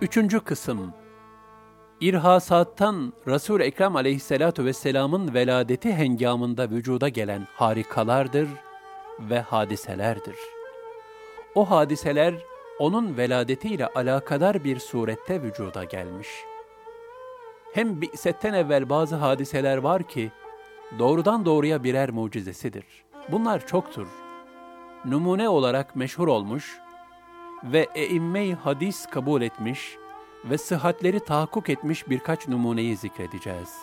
Üçüncü kısım İrhasattan Resul Ekrem Aleyhissalatu vesselam'ın veladeti hengamında vücuda gelen harikalardır ve hadiselerdir. O hadiseler onun veladetiyle alakadar bir surette vücuda gelmiş. Hem bi'setten evvel bazı hadiseler var ki doğrudan doğruya birer mucizesidir. Bunlar çoktur. Numune olarak meşhur olmuş ve eimme hadis kabul etmiş ve sıhhatleri tahakkuk etmiş birkaç numuneyi zikredeceğiz.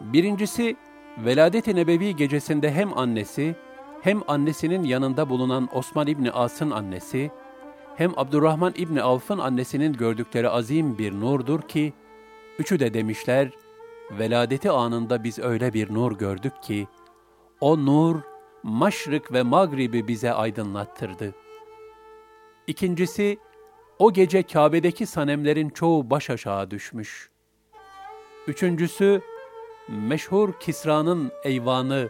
Birincisi, Veladet-i Nebevi gecesinde hem annesi, hem annesinin yanında bulunan Osman İbni As'ın annesi, hem Abdurrahman İbni Avf'ın annesinin gördükleri azim bir nurdur ki, üçü de demişler, veladeti anında biz öyle bir nur gördük ki, o nur, maşrık ve magribi bize aydınlattırdı. İkincisi, o gece Kabe'deki sanemlerin çoğu baş aşağı düşmüş. Üçüncüsü, meşhur Kisra'nın eyvanı,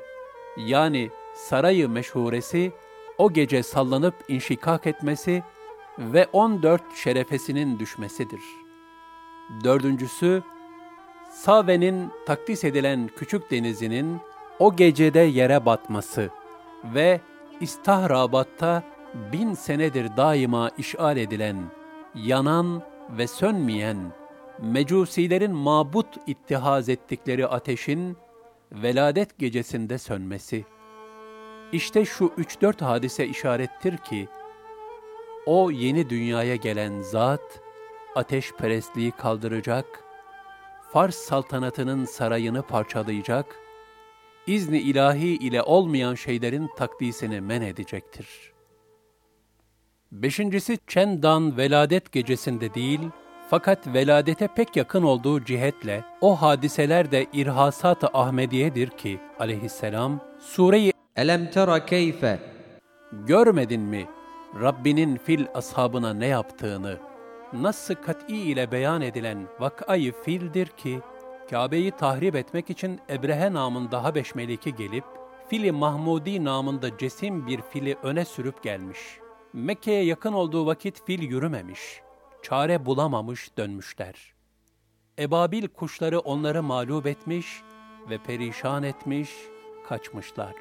yani sarayı meşhuresi, o gece sallanıp inşikak etmesi ve 14 şerefesinin düşmesidir. Dördüncüsü, Save'nin takdis edilen küçük denizinin o gecede yere batması ve İstahrabat'ta bin senedir daima işgal edilen, yanan ve sönmeyen, mecusilerin mabut ittihaz ettikleri ateşin veladet gecesinde sönmesi. İşte şu üç dört hadise işarettir ki, o yeni dünyaya gelen zat, ateşperestliği kaldıracak, Fars saltanatının sarayını parçalayacak, izni ilahi ile olmayan şeylerin takdisini men edecektir.'' Beşincisi Çendan veladet gecesinde değil, fakat veladete pek yakın olduğu cihetle o hadiseler de irhasat-ı Ahmediye'dir ki aleyhisselam sureyi Elem tera keyfe? Görmedin mi? Rabbinin fil ashabına ne yaptığını? Nasıl kat'i ile beyan edilen vakayı fildir ki Kabe'yi tahrip etmek için Ebrehe namında Habeş meliki gelip fili Mahmudi namında cesim bir fili öne sürüp gelmiş.'' Mekke'ye yakın olduğu vakit fil yürümemiş, çare bulamamış dönmüşler. Ebabil kuşları onları mağlup etmiş ve perişan etmiş, kaçmışlar.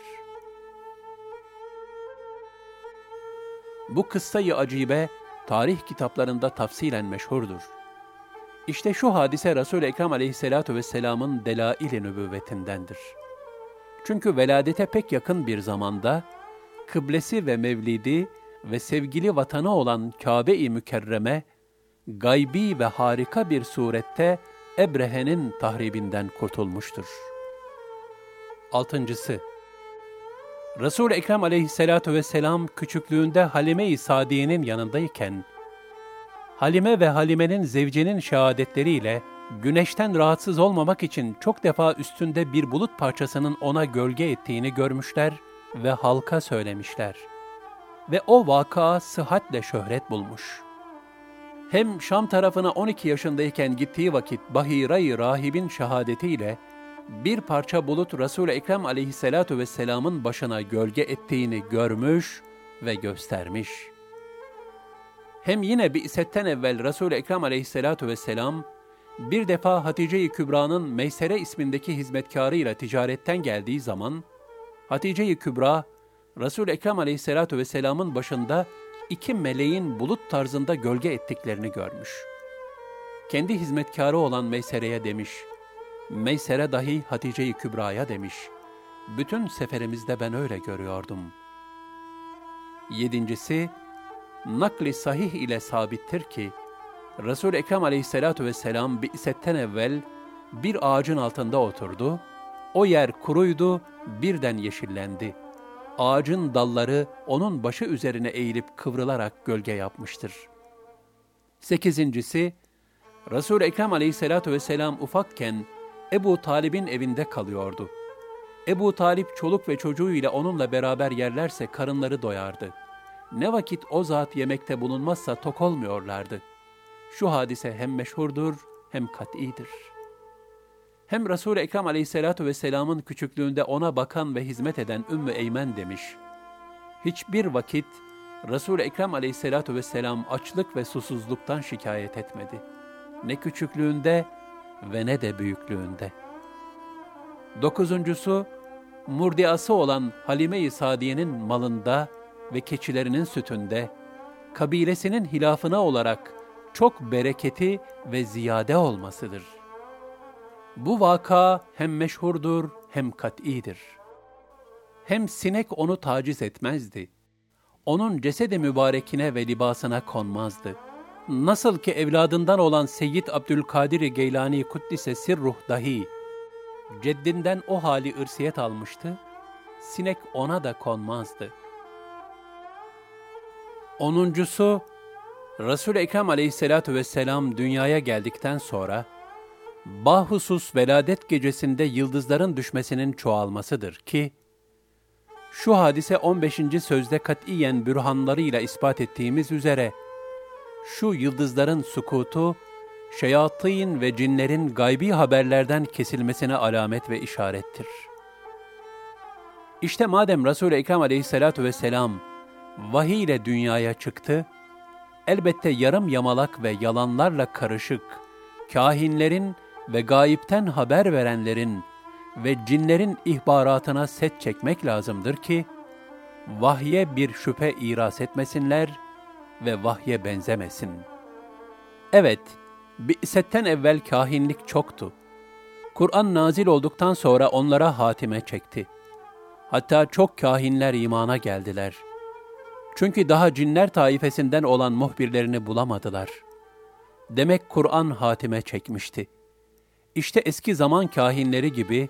Bu kıssayı acibe tarih kitaplarında tafsilen meşhurdur. İşte şu hadise Resul-i Ekrem aleyhissalatu vesselamın delail-i nübüvvetindendir. Çünkü veladete pek yakın bir zamanda, kıblesi ve mevlidi ve sevgili vatanı olan Kabe-i Mükerreme, gaybi ve harika bir surette Ebrehe'nin tahribinden kurtulmuştur. Altıncısı, Resul-i Ekrem aleyhissalatu vesselam küçüklüğünde Halime-i Sadiye'nin yanındayken, Halime ve Halime'nin zevcenin şehadetleriyle güneşten rahatsız olmamak için çok defa üstünde bir bulut parçasının ona gölge ettiğini görmüşler ve halka söylemişler.'' ve o vaka sıhhatle şöhret bulmuş. Hem Şam tarafına 12 yaşındayken gittiği vakit Bahira-i Rahib'in şehadetiyle bir parça bulut Resul-i Ekrem aleyhissalatu vesselamın başına gölge ettiğini görmüş ve göstermiş. Hem yine bir isetten evvel Resul-i Ekrem aleyhissalatu vesselam bir defa Hatice-i Kübra'nın Meysere ismindeki hizmetkarıyla ticaretten geldiği zaman Hatice-i Kübra Resul Ekrem Aleyhissalatu vesselam'ın başında iki meleğin bulut tarzında gölge ettiklerini görmüş. Kendi hizmetkarı olan Meysere'ye demiş. Meysere dahi Hatice-i Kübra'ya demiş. Bütün seferimizde ben öyle görüyordum. Yedincisi, nakli sahih ile sabittir ki, Resul-i Ekrem aleyhissalatu vesselam bi'setten evvel bir ağacın altında oturdu, o yer kuruydu, birden yeşillendi.'' ağacın dalları onun başı üzerine eğilip kıvrılarak gölge yapmıştır. Sekizincisi, resul Ekrem aleyhissalatu vesselam ufakken Ebu Talib'in evinde kalıyordu. Ebu Talip çoluk ve çocuğuyla onunla beraber yerlerse karınları doyardı. Ne vakit o zat yemekte bulunmazsa tok olmuyorlardı. Şu hadise hem meşhurdur hem kat'idir. Hem Resul-i Ekrem aleyhissalatu vesselamın küçüklüğünde ona bakan ve hizmet eden Ümmü Eymen demiş. Hiçbir vakit Resul-i Ekrem aleyhissalatu vesselam açlık ve susuzluktan şikayet etmedi. Ne küçüklüğünde ve ne de büyüklüğünde. Dokuzuncusu, murdiası olan Halime-i Sadiye'nin malında ve keçilerinin sütünde, kabilesinin hilafına olarak çok bereketi ve ziyade olmasıdır. Bu vaka hem meşhurdur hem kat'idir. Hem sinek onu taciz etmezdi. Onun cesede mübarekine ve libasına konmazdı. Nasıl ki evladından olan Seyyid Abdülkadir Geylani Kuddise Sirruh dahi, ceddinden o hali ırsiyet almıştı, sinek ona da konmazdı. Onuncusu, Resul-i Ekrem aleyhissalatu vesselam dünyaya geldikten sonra, bahusus veladet gecesinde yıldızların düşmesinin çoğalmasıdır ki, şu hadise 15. sözde katiyen bürhanlarıyla ispat ettiğimiz üzere, şu yıldızların sukutu, şeyatîn ve cinlerin gaybi haberlerden kesilmesine alamet ve işarettir. İşte madem Resul-i Ekrem aleyhissalatu vesselam vahiy ile dünyaya çıktı, elbette yarım yamalak ve yalanlarla karışık, kahinlerin ve gayipten haber verenlerin ve cinlerin ihbaratına set çekmek lazımdır ki, vahye bir şüphe iras etmesinler ve vahye benzemesin. Evet, Bi'setten evvel kahinlik çoktu. Kur'an nazil olduktan sonra onlara hatime çekti. Hatta çok kahinler imana geldiler. Çünkü daha cinler taifesinden olan muhbirlerini bulamadılar. Demek Kur'an hatime çekmişti. İşte eski zaman kahinleri gibi,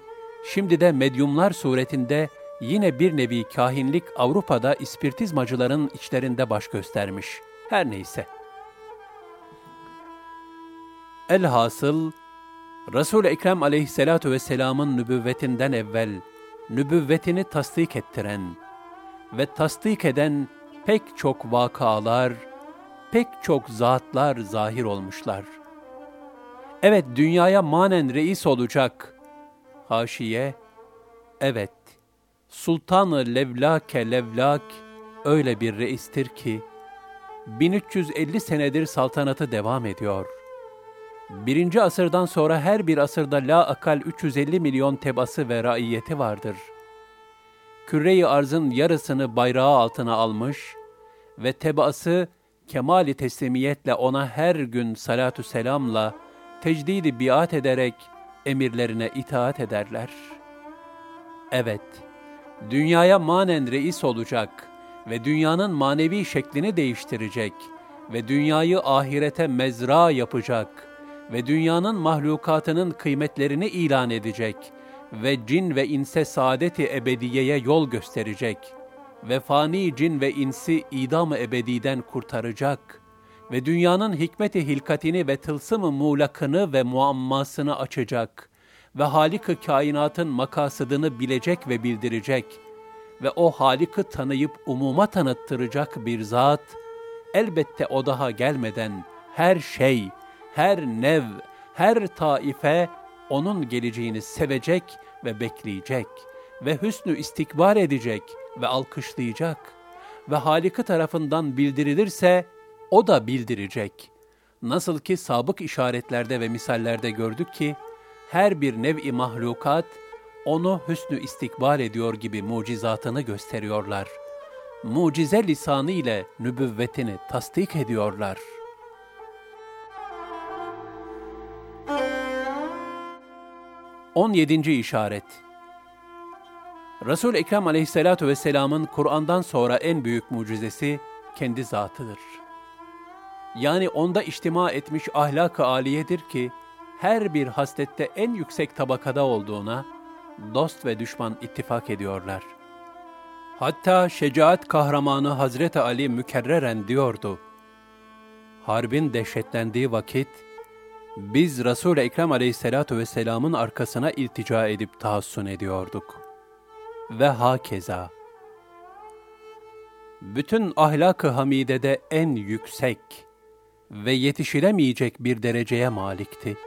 şimdi de medyumlar suretinde yine bir nevi kahinlik Avrupa'da ispirtizmacıların içlerinde baş göstermiş. Her neyse. Elhasıl, Resul-i Ekrem aleyhissalatu vesselamın nübüvvetinden evvel, nübüvvetini tasdik ettiren ve tasdik eden pek çok vakalar, pek çok zatlar zahir olmuşlar. Evet, dünyaya manen reis olacak. Haşiye, evet, Sultanı Levlake Levlak öyle bir reistir ki, 1350 senedir saltanatı devam ediyor.'' Birinci asırdan sonra her bir asırda la akal 350 milyon tebası ve raiyeti vardır. Küre-i arzın yarısını bayrağı altına almış ve tebası kemali teslimiyetle ona her gün salatü selamla tecdidi biat ederek emirlerine itaat ederler. Evet, dünyaya manen reis olacak ve dünyanın manevi şeklini değiştirecek ve dünyayı ahirete mezra yapacak.'' ve dünyanın mahlukatının kıymetlerini ilan edecek ve cin ve inse saadeti ebediyeye yol gösterecek ve fani cin ve insi idam-ı ebediden kurtaracak ve dünyanın hikmeti hilkatini ve tılsım-ı muğlakını ve muammasını açacak ve Halik-ı kainatın makasıdını bilecek ve bildirecek ve o Halik'i tanıyıp umuma tanıttıracak bir zat, elbette o daha gelmeden her şey, her nev, her taife onun geleceğini sevecek ve bekleyecek ve hüsnü istikbar edecek ve alkışlayacak ve Halik'i tarafından bildirilirse o da bildirecek. Nasıl ki sabık işaretlerde ve misallerde gördük ki, her bir nev-i mahlukat onu hüsnü istikbar ediyor gibi mucizatını gösteriyorlar. Mucize lisanı ile nübüvvetini tasdik ediyorlar.'' 17. işaret Resul Ekrem Aleyhissalatu vesselam'ın Kur'an'dan sonra en büyük mucizesi kendi zatıdır. Yani onda içtima etmiş ahlak-ı aliyedir ki her bir haslette en yüksek tabakada olduğuna dost ve düşman ittifak ediyorlar. Hatta şecaat kahramanı Hazreti Ali mükerreren diyordu. Harbin dehşetlendiği vakit biz Resul-i Ekrem aleyhissalatu vesselamın arkasına iltica edip tahassun ediyorduk. Ve hakeza. Bütün ahlak-ı hamidede en yüksek ve yetişilemeyecek bir dereceye malikti.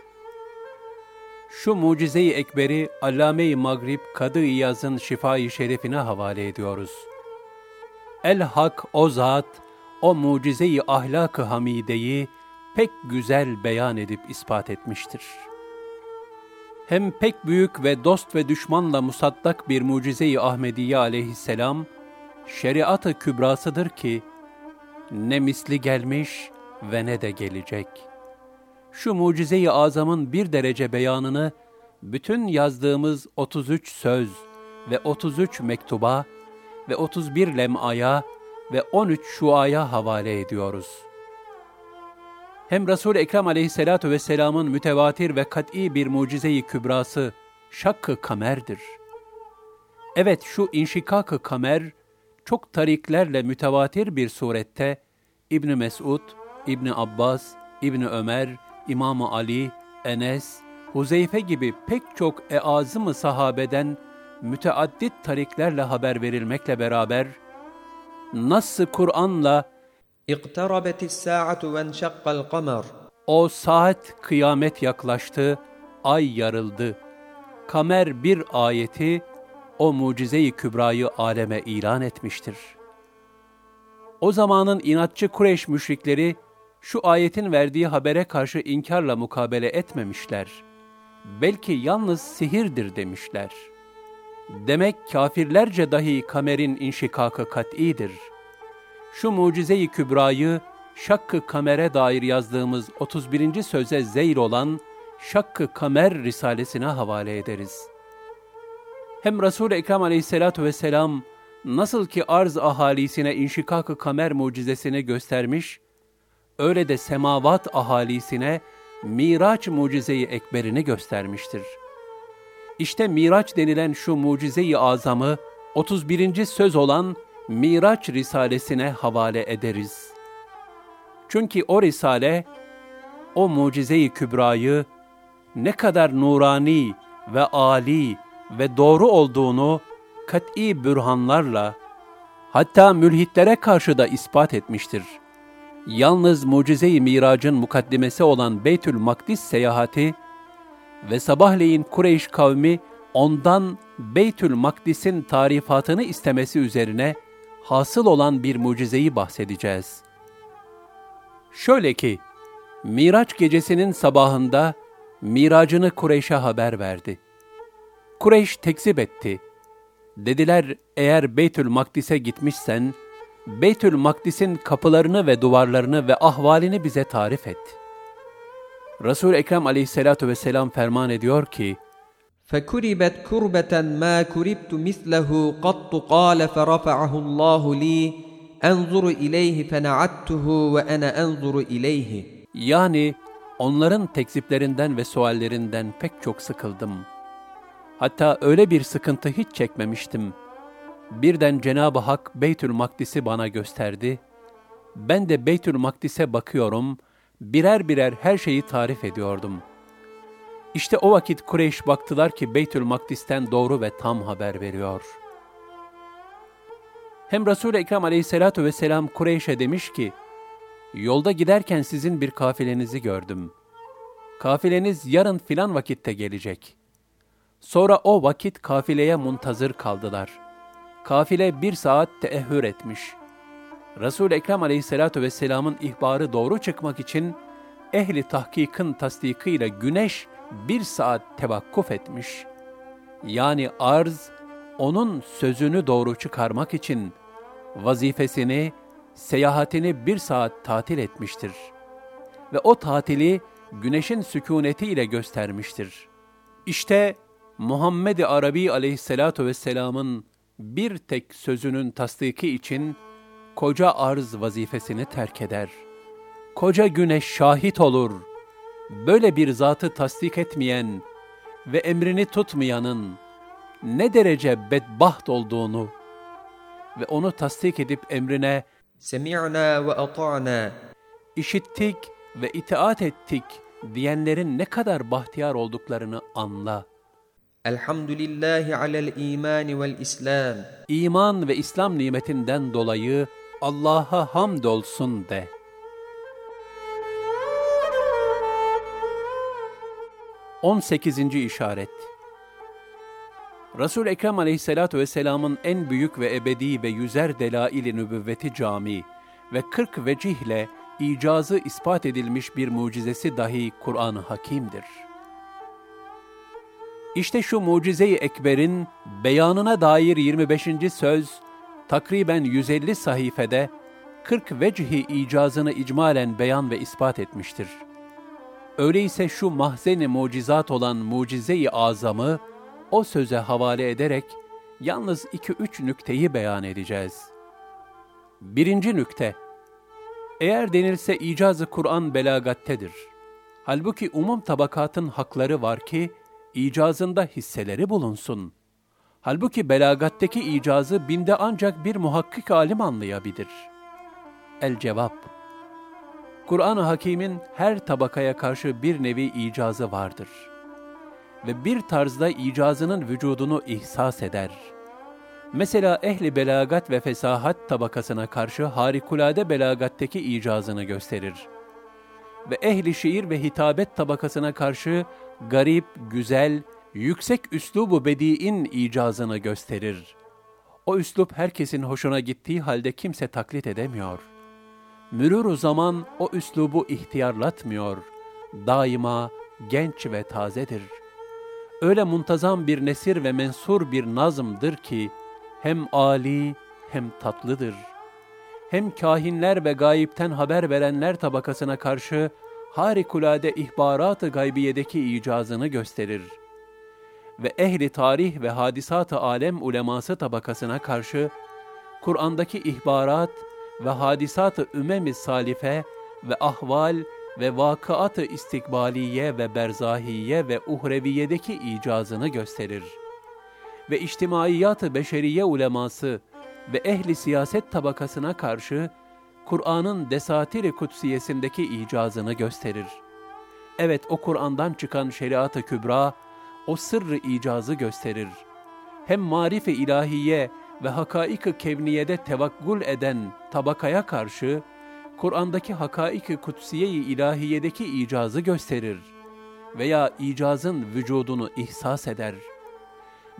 şu mucize-i ekberi Allame-i Magrib Kadı İyaz'ın şifai şerifine havale ediyoruz. El Hak o zat, o mucize-i ahlak-ı hamideyi pek güzel beyan edip ispat etmiştir. Hem pek büyük ve dost ve düşmanla musaddak bir mucize-i Ahmediye aleyhisselam, şeriat-ı kübrasıdır ki, ne misli gelmiş ve ne de gelecek. Şu mucize-i azamın bir derece beyanını, bütün yazdığımız 33 söz ve 33 mektuba ve 31 lem'aya ve 13 şuaya havale ediyoruz.'' Hem Resul-i Ekrem aleyhissalatu vesselamın mütevatir ve kat'i bir mucize-i kübrası şakkı kamerdir. Evet şu inşikak-ı kamer çok tariklerle mütevatir bir surette İbn Mesud, İbn Abbas, İbn Ömer, İmam Ali, Enes, Huzeyfe gibi pek çok eazım-ı sahabeden müteaddit tariklerle haber verilmekle beraber Nass-ı Kur'an'la اقتربت الساعة وانشق القمر O saat kıyamet yaklaştı, ay yarıldı. Kamer bir ayeti o mucize-i kübrayı aleme ilan etmiştir. O zamanın inatçı Kureyş müşrikleri şu ayetin verdiği habere karşı inkarla mukabele etmemişler. Belki yalnız sihirdir demişler. Demek kafirlerce dahi kamerin inşikakı kat'idir.'' Şu mucize-i kübrayı Şakkı Kamer'e dair yazdığımız 31. söze zeyr olan Şakkı Kamer Risalesine havale ederiz. Hem Resul-i Ekrem aleyhissalatu vesselam nasıl ki arz ahalisine inşikak-ı kamer mucizesini göstermiş, öyle de semavat ahalisine Miraç mucizeyi ekberini göstermiştir. İşte Miraç denilen şu mucizeyi azamı 31. söz olan Miraç Risalesine havale ederiz. Çünkü o Risale, o mucize-i kübrayı ne kadar nurani ve âli ve doğru olduğunu kat'i bürhanlarla, hatta mülhitlere karşı da ispat etmiştir. Yalnız mucize-i miracın mukaddimesi olan Beytül Makdis seyahati ve sabahleyin Kureyş kavmi ondan Beytül Makdis'in tarifatını istemesi üzerine hasıl olan bir mucizeyi bahsedeceğiz. Şöyle ki, Miraç gecesinin sabahında miracını Kureyş'e haber verdi. Kureyş tekzip etti. Dediler eğer Beytül Makdis'e gitmişsen, Beytül Makdis'in kapılarını ve duvarlarını ve ahvalini bize tarif et. Resul Ekrem Aleyhissalatu vesselam ferman ediyor ki: فكربت كربة ما كربت مثله قط قال فرفعه الله لي أنظر إليه فنعدته وأنا أنظر إليه Yani onların tekziplerinden ve suallerinden pek çok sıkıldım. Hatta öyle bir sıkıntı hiç çekmemiştim. Birden Cenab-ı Hak Beytül Makdis'i bana gösterdi. Ben de Beytül Makdis'e bakıyorum, birer birer her şeyi tarif ediyordum.'' İşte o vakit Kureyş baktılar ki Beytül Makdis'ten doğru ve tam haber veriyor. Hem Resul-i Ekrem aleyhissalatu vesselam Kureyş'e demiş ki, Yolda giderken sizin bir kafilenizi gördüm. Kafileniz yarın filan vakitte gelecek. Sonra o vakit kafileye muntazır kaldılar. Kafile bir saat teehhür etmiş. Resul-i Ekrem aleyhissalatu vesselamın ihbarı doğru çıkmak için ehli tahkikin tasdikıyla güneş bir saat tevakkuf etmiş. Yani arz, onun sözünü doğru çıkarmak için vazifesini, seyahatini bir saat tatil etmiştir. Ve o tatili güneşin sükunetiyle göstermiştir. İşte Muhammed-i Arabi aleyhissalatu vesselamın bir tek sözünün tasdiki için koca arz vazifesini terk eder. Koca güneş şahit olur.'' Böyle bir zatı tasdik etmeyen ve emrini tutmayanın ne derece bedbaht olduğunu ve onu tasdik edip emrine Semi'na ve ata'na işittik ve itaat ettik diyenlerin ne kadar bahtiyar olduklarını anla. Elhamdülillahi alel iman vel islam. İman ve İslam nimetinden dolayı Allah'a hamdolsun de. 18. işaret Resul Ekrem Aleyhissalatu vesselam'ın en büyük ve ebedi ve yüzer delaili nübüvveti cami ve 40 vecihle icazı ispat edilmiş bir mucizesi dahi Kur'an-ı Hakim'dir. İşte şu mucize-i ekberin beyanına dair 25. söz takriben 150 sayfede 40 vecihi icazını icmalen beyan ve ispat etmiştir. Öyleyse şu mahzeni mucizat olan mucize-i azamı o söze havale ederek yalnız iki üç nükteyi beyan edeceğiz. Birinci nükte, eğer denilse icazı Kur'an belagattedir. Halbuki umum tabakatın hakları var ki, icazında hisseleri bulunsun. Halbuki belagatteki icazı binde ancak bir muhakkik alim anlayabilir. El cevap Kur'an-ı Hakîm'in her tabakaya karşı bir nevi icazı vardır. Ve bir tarzda icazının vücudunu ihsas eder. Mesela ehli belagat ve fesahat tabakasına karşı harikulade belagatteki icazını gösterir. Ve ehli şiir ve hitabet tabakasına karşı garip, güzel, yüksek üslubu bediin icazını gösterir. O üslup herkesin hoşuna gittiği halde kimse taklit edemiyor. Mürür zaman o üslubu ihtiyarlatmıyor. Daima genç ve tazedir. Öyle muntazam bir nesir ve mensur bir nazımdır ki, hem âli hem tatlıdır. Hem kahinler ve gayipten haber verenler tabakasına karşı harikulade ihbarat-ı gaybiyedeki icazını gösterir. Ve ehli tarih ve hadisat-ı alem uleması tabakasına karşı, Kur'an'daki ihbarat ve hadisat-ı ümem-i salife ve ahval ve vakıat-ı istikbaliye ve berzahiye ve uhreviyedeki icazını gösterir. Ve içtimaiyat-ı beşeriye uleması ve ehli siyaset tabakasına karşı, Kur'an'ın desatir-i kutsiyesindeki icazını gösterir. Evet o Kur'an'dan çıkan şeriat-ı kübra, o sırrı icazı gösterir. Hem marif-i ilahiye ve hakaik-ı kevniyede tevakkul eden tabakaya karşı, Kur'an'daki hakaik-i kutsiye-i ilahiyedeki icazı gösterir veya icazın vücudunu ihsas eder.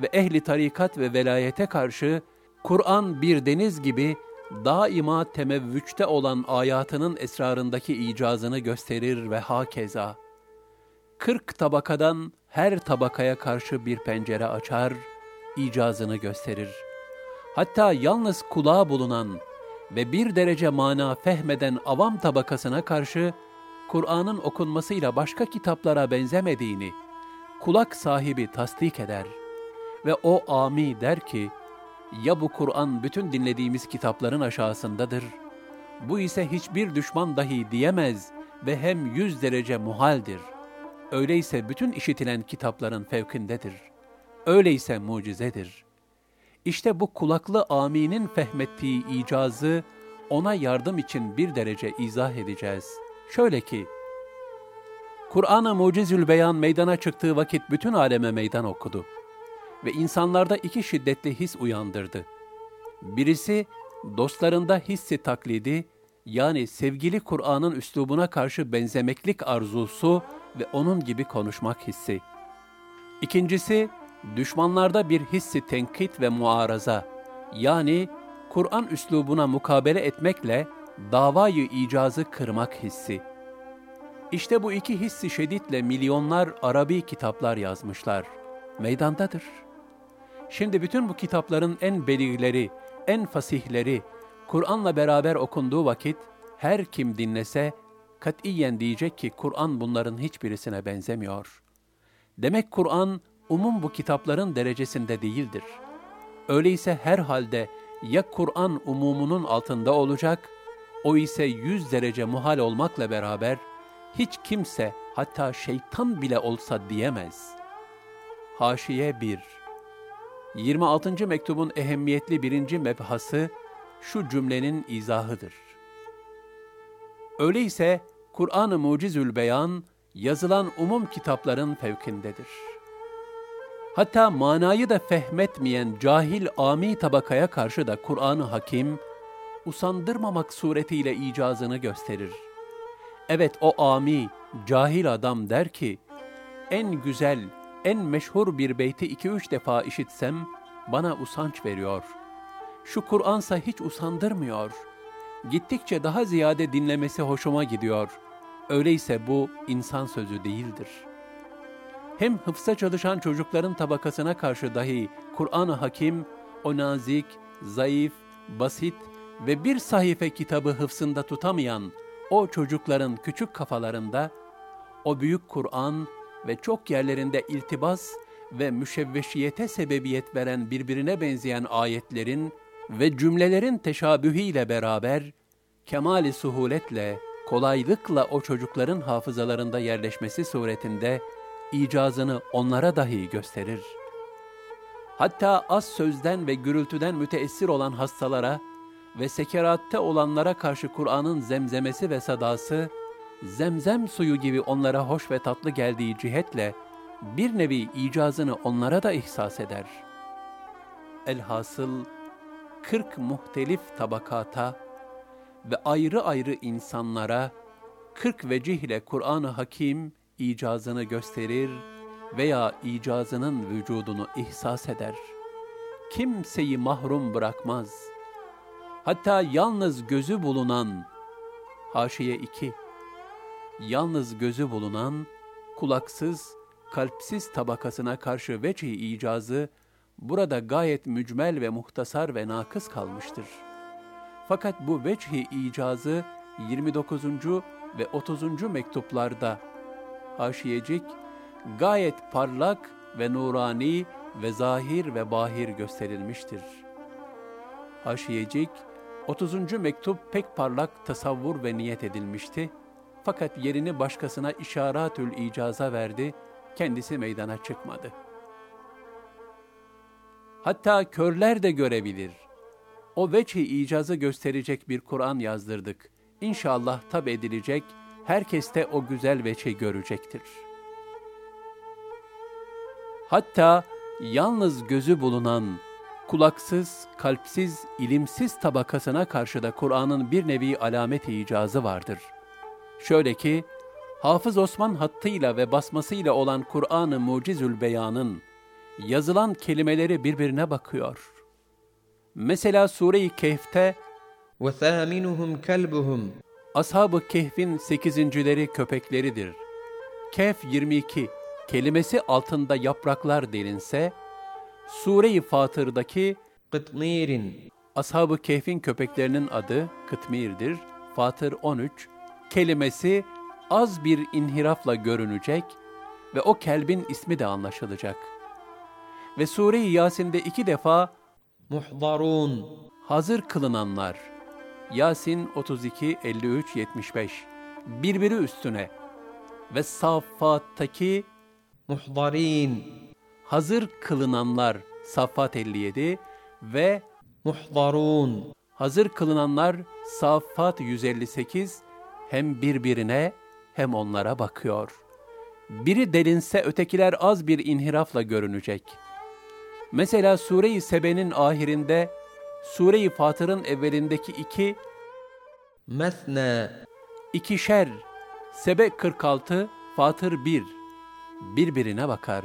Ve ehli tarikat ve velayete karşı, Kur'an bir deniz gibi daima temevvüçte olan ayatının esrarındaki icazını gösterir ve hakeza. Kırk tabakadan her tabakaya karşı bir pencere açar, icazını gösterir. Hatta yalnız kulağa bulunan ve bir derece mana fehmeden avam tabakasına karşı, Kur'an'ın okunmasıyla başka kitaplara benzemediğini, kulak sahibi tasdik eder ve o ami der ki, ya bu Kur'an bütün dinlediğimiz kitapların aşağısındadır, bu ise hiçbir düşman dahi diyemez ve hem yüz derece muhaldir. Öyleyse bütün işitilen kitapların fevkindedir. Öyleyse mucizedir. İşte bu kulaklı aminin fehmettiği icazı ona yardım için bir derece izah edeceğiz. Şöyle ki, Kur'an-ı Mucizül Beyan meydana çıktığı vakit bütün aleme meydan okudu ve insanlarda iki şiddetli his uyandırdı. Birisi dostlarında hissi taklidi yani sevgili Kur'an'ın üslubuna karşı benzemeklik arzusu ve onun gibi konuşmak hissi. İkincisi düşmanlarda bir hissi tenkit ve muaraza yani Kur'an üslubuna mukabele etmekle davayı icazı kırmak hissi. İşte bu iki hissi şeditle milyonlar Arabi kitaplar yazmışlar. Meydandadır.'' Şimdi bütün bu kitapların en belirleri, en fasihleri, Kur'an'la beraber okunduğu vakit her kim dinlese katiyen diyecek ki Kur'an bunların hiçbirisine benzemiyor. Demek Kur'an umum bu kitapların derecesinde değildir. Öyleyse her halde ya Kur'an umumunun altında olacak, o ise yüz derece muhal olmakla beraber hiç kimse hatta şeytan bile olsa diyemez. Haşiye 1 26. mektubun ehemmiyetli birinci mebhası şu cümlenin izahıdır. Öyleyse Kur'an-ı Mucizül Beyan yazılan umum kitapların fevkindedir. Hatta manayı da fehmetmeyen cahil ami tabakaya karşı da Kur'an-ı Hakim usandırmamak suretiyle icazını gösterir. Evet o ami, cahil adam der ki, en güzel, en meşhur bir beyti iki üç defa işitsem, bana usanç veriyor. Şu Kur'ansa hiç usandırmıyor. Gittikçe daha ziyade dinlemesi hoşuma gidiyor. Öyleyse bu insan sözü değildir. Hem hıfza çalışan çocukların tabakasına karşı dahi Kur'an-ı Hakim, o nazik, zayıf, basit ve bir sahife kitabı hıfsında tutamayan o çocukların küçük kafalarında, o büyük Kur'an ve çok yerlerinde iltibas ve müşevveşiyete sebebiyet veren birbirine benzeyen ayetlerin ve cümlelerin teşabühiyle beraber, kemali suhuletle, kolaylıkla o çocukların hafızalarında yerleşmesi suretinde icazını onlara dahi gösterir. Hatta az sözden ve gürültüden müteessir olan hastalara ve sekeratte olanlara karşı Kur'an'ın zemzemesi ve sadası, zemzem suyu gibi onlara hoş ve tatlı geldiği cihetle, bir nevi icazını onlara da ihsas eder. Elhasıl, kırk muhtelif tabakata ve ayrı ayrı insanlara, kırk vecihle Kur'an-ı Hakim icazını gösterir veya icazının vücudunu ihsas eder. Kimseyi mahrum bırakmaz. Hatta yalnız gözü bulunan, haşiye 2, yalnız gözü bulunan, kulaksız, kalpsiz tabakasına karşı veçhi icazı, burada gayet mücmel ve muhtasar ve nakıs kalmıştır. Fakat bu veçhi icazı 29. ve 30. mektuplarda haşiyecik gayet parlak ve nurani ve zahir ve bahir gösterilmiştir. Haşiyecik 30. mektup pek parlak tasavvur ve niyet edilmişti. Fakat yerini başkasına işaretül icaza verdi, kendisi meydana çıkmadı. Hatta körler de görebilir. O veçhi icazı gösterecek bir Kur'an yazdırdık. İnşallah tab edilecek, herkes de o güzel veçhi görecektir. Hatta yalnız gözü bulunan, kulaksız, kalpsiz, ilimsiz tabakasına karşı da Kur'an'ın bir nevi alamet icazı vardır. Şöyle ki, Hafız Osman hattıyla ve basmasıyla olan Kur'an-ı Mucizül Beyan'ın yazılan kelimeleri birbirine bakıyor. Mesela Sure-i Kehf'te وَثَامِنُهُمْ كَلْبُهُمْ Ashab-ı Kehf'in sekizincileri köpekleridir. Kehf 22 kelimesi altında yapraklar delinse, Sure-i Fatır'daki Kıtmir'in Ashab-ı Kehf'in köpeklerinin adı Kıtmir'dir. Fatır 13 kelimesi az bir inhirafla görünecek ve o kelbin ismi de anlaşılacak. Ve Sure-i Yasin'de iki defa Muhdarun hazır kılınanlar Yasin 32 53 75 birbiri üstüne ve Saffat'taki muhdarin hazır kılınanlar Saffat 57 ve muhdarun hazır kılınanlar Saffat 158 hem birbirine hem onlara bakıyor. Biri delinse ötekiler az bir inhirafla görünecek. Mesela Sure-i Sebe'nin ahirinde Sure-i Fatır'ın evvelindeki iki Mesne ikişer Sebe 46 Fatır 1 birbirine bakar.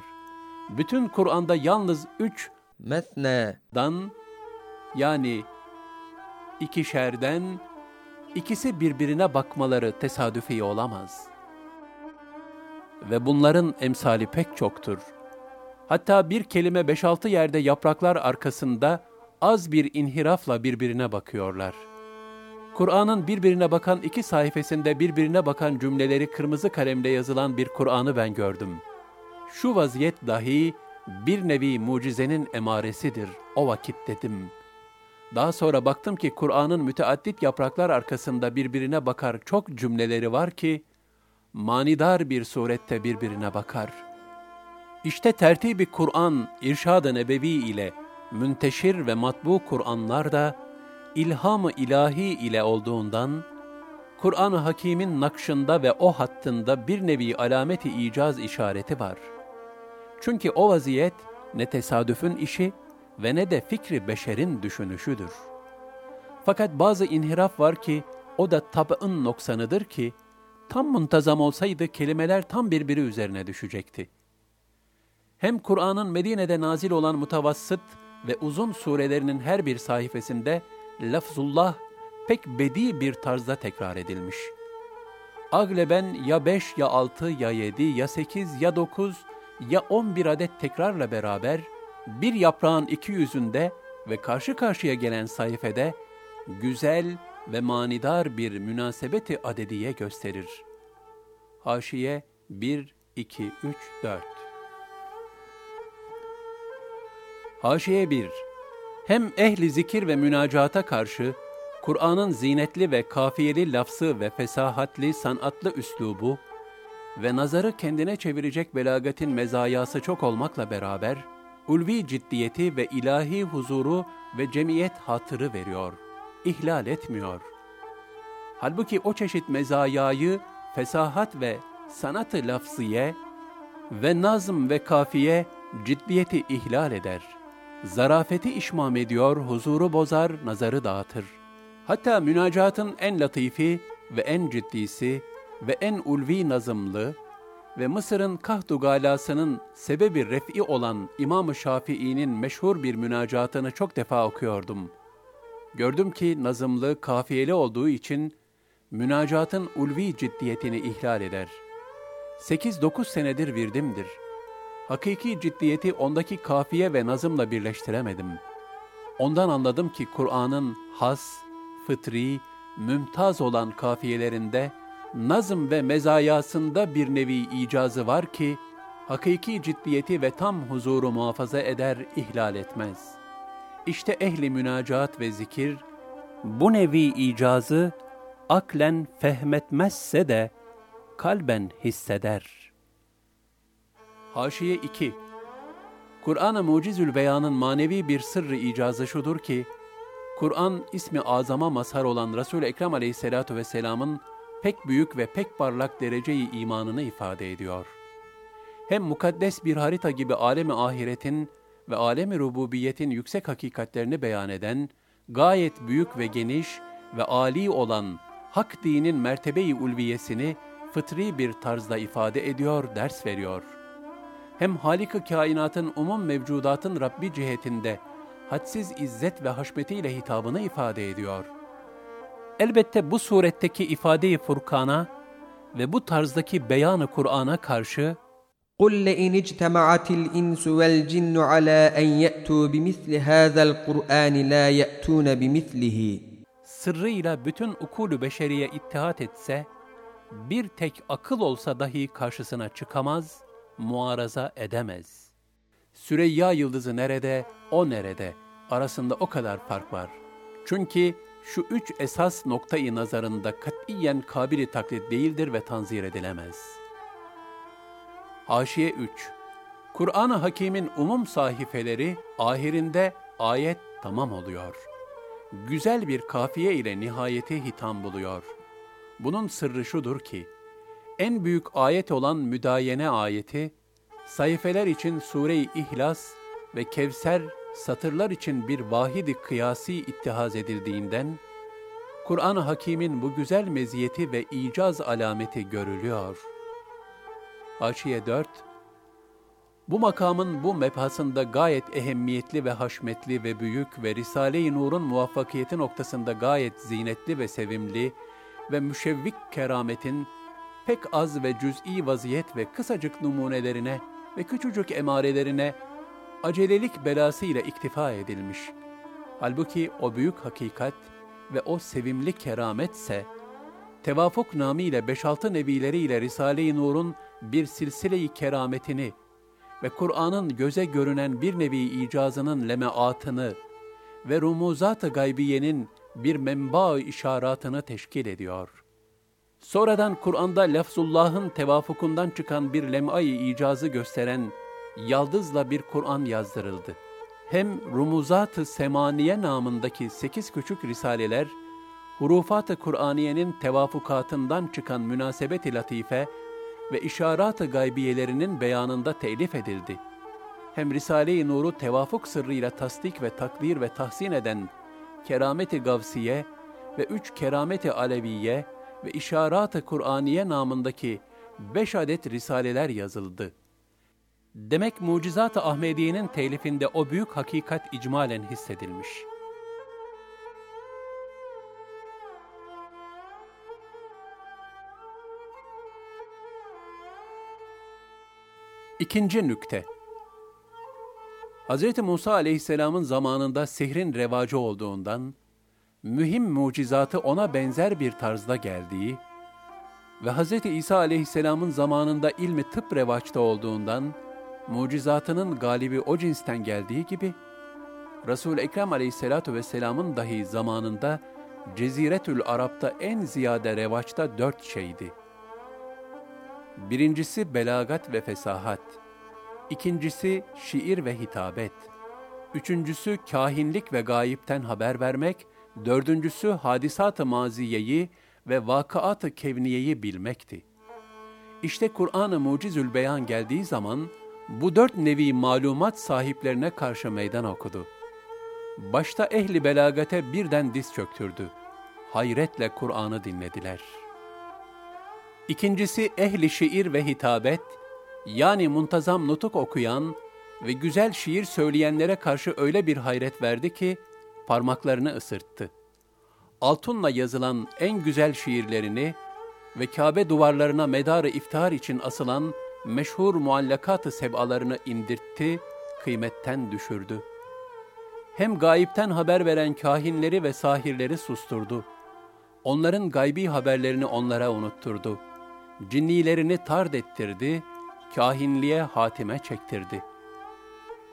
Bütün Kur'an'da yalnız üç Mesne'dan yani ikişerden ikisi birbirine bakmaları tesadüfi olamaz. Ve bunların emsali pek çoktur. Hatta bir kelime beş altı yerde yapraklar arkasında az bir inhirafla birbirine bakıyorlar. Kur'an'ın birbirine bakan iki sayfasında birbirine bakan cümleleri kırmızı kalemle yazılan bir Kur'an'ı ben gördüm. Şu vaziyet dahi bir nevi mucizenin emaresidir o vakit dedim. Daha sonra baktım ki Kur'an'ın müteaddit yapraklar arkasında birbirine bakar çok cümleleri var ki, manidar bir surette birbirine bakar. İşte tertibi Kur'an, irşad-ı nebevi ile münteşir ve matbu Kur'anlar da ilham-ı ilahi ile olduğundan, Kur'an-ı Hakîm'in nakşında ve o hattında bir nevi alameti icaz işareti var. Çünkü o vaziyet ne tesadüfün işi ve ne de fikri beşerin düşünüşüdür. Fakat bazı inhiraf var ki o da tab'ın noksanıdır ki tam muntazam olsaydı kelimeler tam birbiri üzerine düşecekti. Hem Kur'an'ın Medine'de nazil olan mutavassıt ve uzun surelerinin her bir sayfasında lafzullah pek bedi bir tarzda tekrar edilmiş. Agleben ya beş ya altı ya yedi ya sekiz ya dokuz ya on bir adet tekrarla beraber bir yaprağın iki yüzünde ve karşı karşıya gelen sayfede güzel ve manidar bir münasebeti adediye gösterir. Haşiye 1, 2, 3, 4 Haşiye 1 Hem ehli zikir ve münacata karşı Kur'an'ın zinetli ve kafiyeli lafzı ve fesahatli sanatlı üslubu ve nazarı kendine çevirecek belagatin mezayası çok olmakla beraber, ulvi ciddiyeti ve ilahi huzuru ve cemiyet hatırı veriyor, ihlal etmiyor. Halbuki o çeşit mezayayı, fesahat ve sanatı lafziye ve nazm ve kafiye ciddiyeti ihlal eder. Zarafeti işmam ediyor, huzuru bozar, nazarı dağıtır. Hatta münacatın en latifi ve en ciddisi ve en ulvi nazımlı ve Mısır'ın Kahtu galasının sebebi ref'i olan İmam-ı Şafii'nin meşhur bir münacatını çok defa okuyordum. Gördüm ki nazımlı, kafiyeli olduğu için münacatın ulvi ciddiyetini ihlal eder. 8-9 senedir virdimdir. Hakiki ciddiyeti ondaki kafiye ve nazımla birleştiremedim. Ondan anladım ki Kur'an'ın has, fıtri, mümtaz olan kafiyelerinde nazım ve mezayasında bir nevi icazı var ki, hakiki ciddiyeti ve tam huzuru muhafaza eder, ihlal etmez. İşte ehli münacat ve zikir, bu nevi icazı aklen fehmetmezse de kalben hisseder. Haşiye 2 Kur'an-ı Mucizül Beyan'ın manevi bir sırrı icazı şudur ki, Kur'an ismi azama mazhar olan Resul-i Ekrem aleyhissalatu vesselamın pek büyük ve pek parlak dereceyi imanını ifade ediyor. Hem mukaddes bir harita gibi alemi ahiretin ve alemi rububiyetin yüksek hakikatlerini beyan eden, gayet büyük ve geniş ve âli olan hak dinin mertebeyi ulviyesini fıtri bir tarzda ifade ediyor, ders veriyor Hem Halik-ı kainatın umum mevcudatın Rabbi cihetinde hadsiz izzet ve haşmetiyle hitabını ifade ediyor. Elbette bu suretteki ifadeyi Furkan'a ve bu tarzdaki beyanı Kur'an'a karşı قُلْ لَئِنِ اجْتَمَعَتِ الْاِنْسُ وَالْجِنُّ عَلَى أَنْ يَأْتُوا بِمِثْلِ هَذَا الْقُرْآنِ لَا يَأْتُونَ بِمِثْلِهِ sırrıyla bütün ukulu beşeriye ittihat etse, bir tek akıl olsa dahi karşısına çıkamaz, Muaraza edemez. Süreyya yıldızı nerede, o nerede? Arasında o kadar fark var. Çünkü şu üç esas noktayı nazarında katiyen kabili taklit değildir ve tanzir edilemez. Haşiye 3 Kur'an-ı Hakîm'in umum sahifeleri ahirinde ayet tamam oluyor. Güzel bir kafiye ile nihayeti hitam buluyor. Bunun sırrı şudur ki, en büyük ayet olan müdayene ayeti, sayfeler için Sure-i İhlas ve Kevser satırlar için bir vahidi kıyasi ittihaz edildiğinden, Kur'an-ı Hakîm'in bu güzel meziyeti ve icaz alameti görülüyor. Haşiye 4 Bu makamın bu mebhasında gayet ehemmiyetli ve haşmetli ve büyük ve Risale-i Nur'un muvaffakiyeti noktasında gayet zinetli ve sevimli ve müşevvik kerametin pek az ve cüz'i vaziyet ve kısacık numunelerine ve küçücük emarelerine acelelik belası ile iktifa edilmiş. Halbuki o büyük hakikat ve o sevimli kerametse, tevafuk namiyle beş-altı nevileriyle Risale-i Nur'un bir silsile-i kerametini ve Kur'an'ın göze görünen bir nevi icazının lemeatını ve rumuzat-ı gaybiyenin bir menba işaratını teşkil ediyor. Sonradan Kur'an'da lafzullahın tevafukundan çıkan bir lem'ayı icazı gösteren yaldızla bir Kur'an yazdırıldı. Hem Rumuzat-ı Semaniye namındaki sekiz küçük risaleler, hurufat-ı Kur'aniyenin tevafukatından çıkan münasebet-i latife ve işarat-ı gaybiyelerinin beyanında telif edildi. Hem Risale-i Nur'u tevafuk sırrıyla tasdik ve takdir ve tahsin eden Keramet-i Gavsiye ve üç Keramet-i Aleviye ve İşarat-ı Kur'aniye namındaki beş adet risaleler yazıldı. Demek Mucizat-ı Ahmediye'nin telifinde o büyük hakikat icmalen hissedilmiş. İkinci nükte Hz. Musa aleyhisselamın zamanında sihrin revacı olduğundan, mühim mucizatı ona benzer bir tarzda geldiği ve Hz. İsa aleyhisselamın zamanında ilmi tıp revaçta olduğundan, mucizatının galibi o cinsten geldiği gibi, resul Ekrem aleyhissalatu vesselamın dahi zamanında Ceziretül Arap'ta en ziyade revaçta dört şeydi. Birincisi belagat ve fesahat, ikincisi şiir ve hitabet, üçüncüsü kahinlik ve gayipten haber vermek, dördüncüsü hadisat-ı maziyeyi ve vakıat-ı kevniyeyi bilmekti. İşte Kur'an-ı Mucizül Beyan geldiği zaman, bu dört nevi malumat sahiplerine karşı meydan okudu. Başta ehli belagate birden diz çöktürdü. Hayretle Kur'an'ı dinlediler. İkincisi ehli şiir ve hitabet, yani muntazam nutuk okuyan ve güzel şiir söyleyenlere karşı öyle bir hayret verdi ki, parmaklarını ısırttı. Altınla yazılan en güzel şiirlerini ve Kabe duvarlarına medarı iftihar için asılan meşhur muallakat-ı sebalarını indirtti, kıymetten düşürdü. Hem gayipten haber veren kahinleri ve sahirleri susturdu. Onların gaybi haberlerini onlara unutturdu. Cinnilerini tard ettirdi, kahinliğe hatime çektirdi.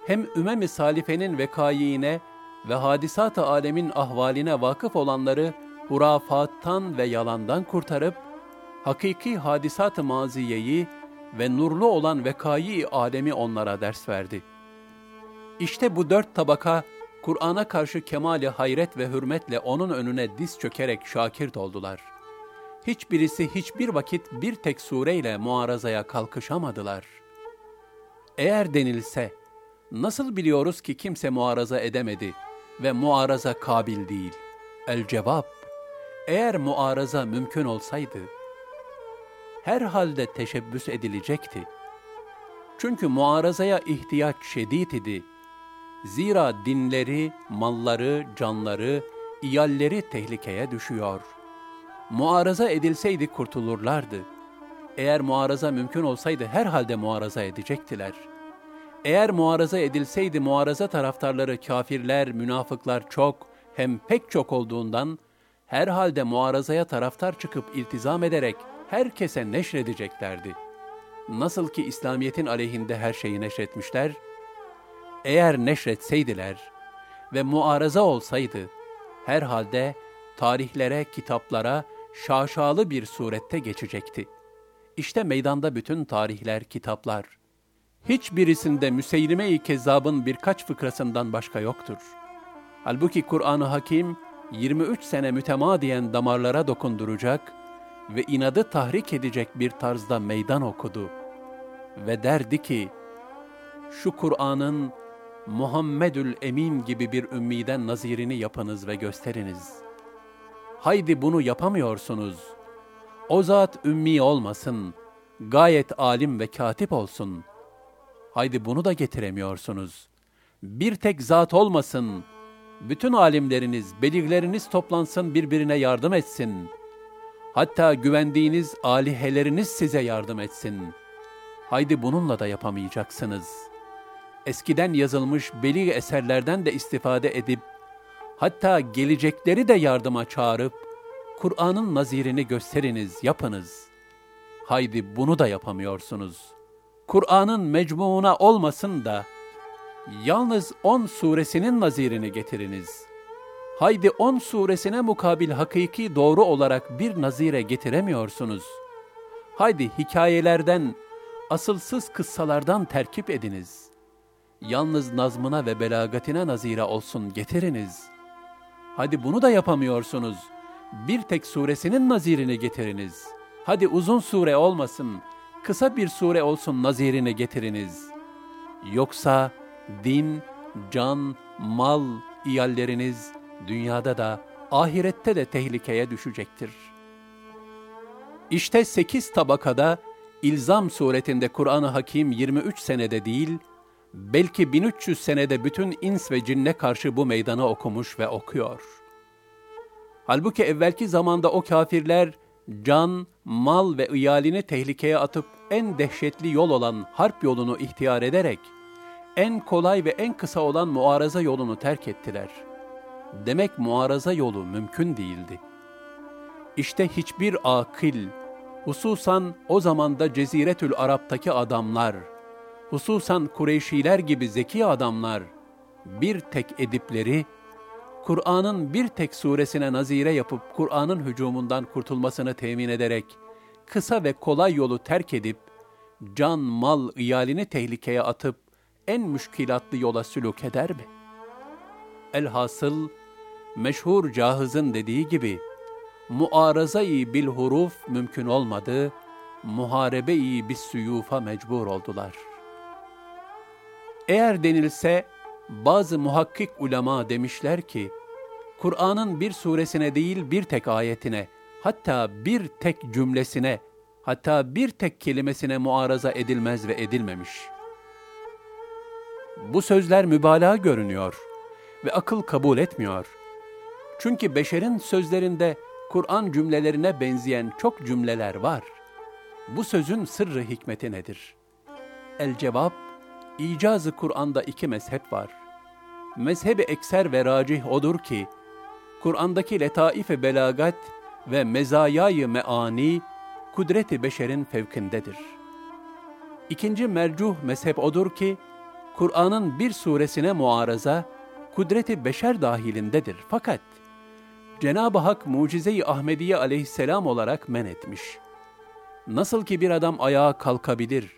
Hem ümem-i salifenin vekayiine ve hadisat-ı alemin ahvaline vakıf olanları hurafattan ve yalandan kurtarıp, hakiki hadisat-ı maziyeyi ve nurlu olan vekayi alemi onlara ders verdi. İşte bu dört tabaka, Kur'an'a karşı kemali hayret ve hürmetle onun önüne diz çökerek şakir oldular. Hiçbirisi hiçbir vakit bir tek sureyle muarazaya kalkışamadılar. Eğer denilse, nasıl biliyoruz ki kimse muaraza edemedi ve muaraza kabil değil? El cevap, eğer muaraza mümkün olsaydı, herhalde teşebbüs edilecekti. Çünkü muarazaya ihtiyaç şedid idi. Zira dinleri, malları, canları, iyalleri tehlikeye düşüyor. Muaraza edilseydi kurtulurlardı. Eğer muaraza mümkün olsaydı herhalde muaraza edecektiler. Eğer muaraza edilseydi muaraza taraftarları kafirler, münafıklar çok hem pek çok olduğundan herhalde muarazaya taraftar çıkıp iltizam ederek herkese neşredeceklerdi. Nasıl ki İslamiyet'in aleyhinde her şeyi neşretmişler, eğer neşretseydiler ve muaraza olsaydı, herhalde tarihlere, kitaplara şaşalı bir surette geçecekti. İşte meydanda bütün tarihler, kitaplar. Hiçbirisinde Müseylime-i Kezzab'ın birkaç fıkrasından başka yoktur. Halbuki Kur'an-ı Hakim, 23 sene mütemadiyen damarlara dokunduracak ve inadı tahrik edecek bir tarzda meydan okudu. Ve derdi ki, şu Kur'an'ın Muhammedül Emin gibi bir ümmiden nazirini yapınız ve gösteriniz. Haydi bunu yapamıyorsunuz. O zat ümmi olmasın, gayet alim ve katip olsun. Haydi bunu da getiremiyorsunuz. Bir tek zat olmasın, bütün alimleriniz, beligleriniz toplansın birbirine yardım etsin.'' Hatta güvendiğiniz aliheleriniz size yardım etsin. Haydi bununla da yapamayacaksınız. Eskiden yazılmış beli eserlerden de istifade edip, hatta gelecekleri de yardıma çağırıp, Kur'an'ın nazirini gösteriniz, yapınız. Haydi bunu da yapamıyorsunuz. Kur'an'ın mecmuuna olmasın da, yalnız on suresinin nazirini getiriniz.'' Haydi on suresine mukabil hakiki doğru olarak bir nazire getiremiyorsunuz. Haydi hikayelerden, asılsız kıssalardan terkip ediniz. Yalnız nazmına ve belagatine nazire olsun getiriniz. Hadi bunu da yapamıyorsunuz. Bir tek suresinin nazirini getiriniz. Hadi uzun sure olmasın, kısa bir sure olsun nazirini getiriniz. Yoksa din, can, mal, iyalleriniz, dünyada da ahirette de tehlikeye düşecektir. İşte sekiz tabakada ilzam suretinde Kur'an-ı Hakim 23 senede değil, belki 1300 senede bütün ins ve cinne karşı bu meydanı okumuş ve okuyor. Halbuki evvelki zamanda o kafirler can, mal ve iyalini tehlikeye atıp en dehşetli yol olan harp yolunu ihtiyar ederek en kolay ve en kısa olan muaraza yolunu terk ettiler. Demek muaraza yolu mümkün değildi. İşte hiçbir akil, hususan o zamanda Ceziretül Arap'taki adamlar, hususan Kureyşiler gibi zeki adamlar, bir tek edipleri, Kur'an'ın bir tek suresine nazire yapıp Kur'an'ın hücumundan kurtulmasını temin ederek, kısa ve kolay yolu terk edip, can, mal, iyalini tehlikeye atıp, en müşkilatlı yola sülük eder mi? Elhasıl, meşhur Cahız'ın dediği gibi, muarazayı bil huruf mümkün olmadı, muharebeyi bis suyufa mecbur oldular. Eğer denilse, bazı muhakkik ulema demişler ki, Kur'an'ın bir suresine değil bir tek ayetine, hatta bir tek cümlesine, hatta bir tek kelimesine muaraza edilmez ve edilmemiş. Bu sözler mübalağa görünüyor ve akıl kabul etmiyor. Çünkü beşerin sözlerinde Kur'an cümlelerine benzeyen çok cümleler var. Bu sözün sırrı hikmeti nedir? El cevap, icazı Kur'an'da iki mezhep var. Mezhebi ekser ve racih odur ki, Kur'an'daki letaif-i belagat ve mezayayı meani, kudreti beşerin fevkindedir. İkinci mercuh mezhep odur ki, Kur'an'ın bir suresine muaraza, kudreti beşer dahilindedir. Fakat Cenab-ı Hak mucize-i Ahmediye aleyhisselam olarak men etmiş. Nasıl ki bir adam ayağa kalkabilir,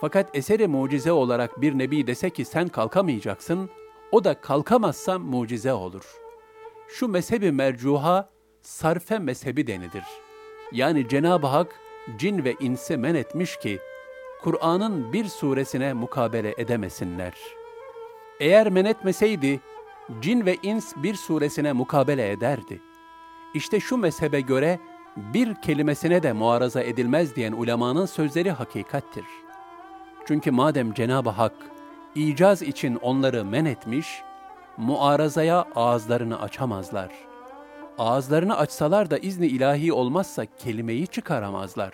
fakat eseri mucize olarak bir nebi dese ki sen kalkamayacaksın, o da kalkamazsa mucize olur. Şu mezhebi mercuha sarfe mezhebi denilir. Yani Cenab-ı Hak cin ve insi men etmiş ki, Kur'an'ın bir suresine mukabele edemesinler. Eğer men etmeseydi, cin ve ins bir suresine mukabele ederdi. İşte şu mezhebe göre bir kelimesine de muaraza edilmez diyen ulemanın sözleri hakikattir. Çünkü madem Cenab-ı Hak icaz için onları men etmiş, muarazaya ağızlarını açamazlar. Ağızlarını açsalar da izni ilahi olmazsa kelimeyi çıkaramazlar.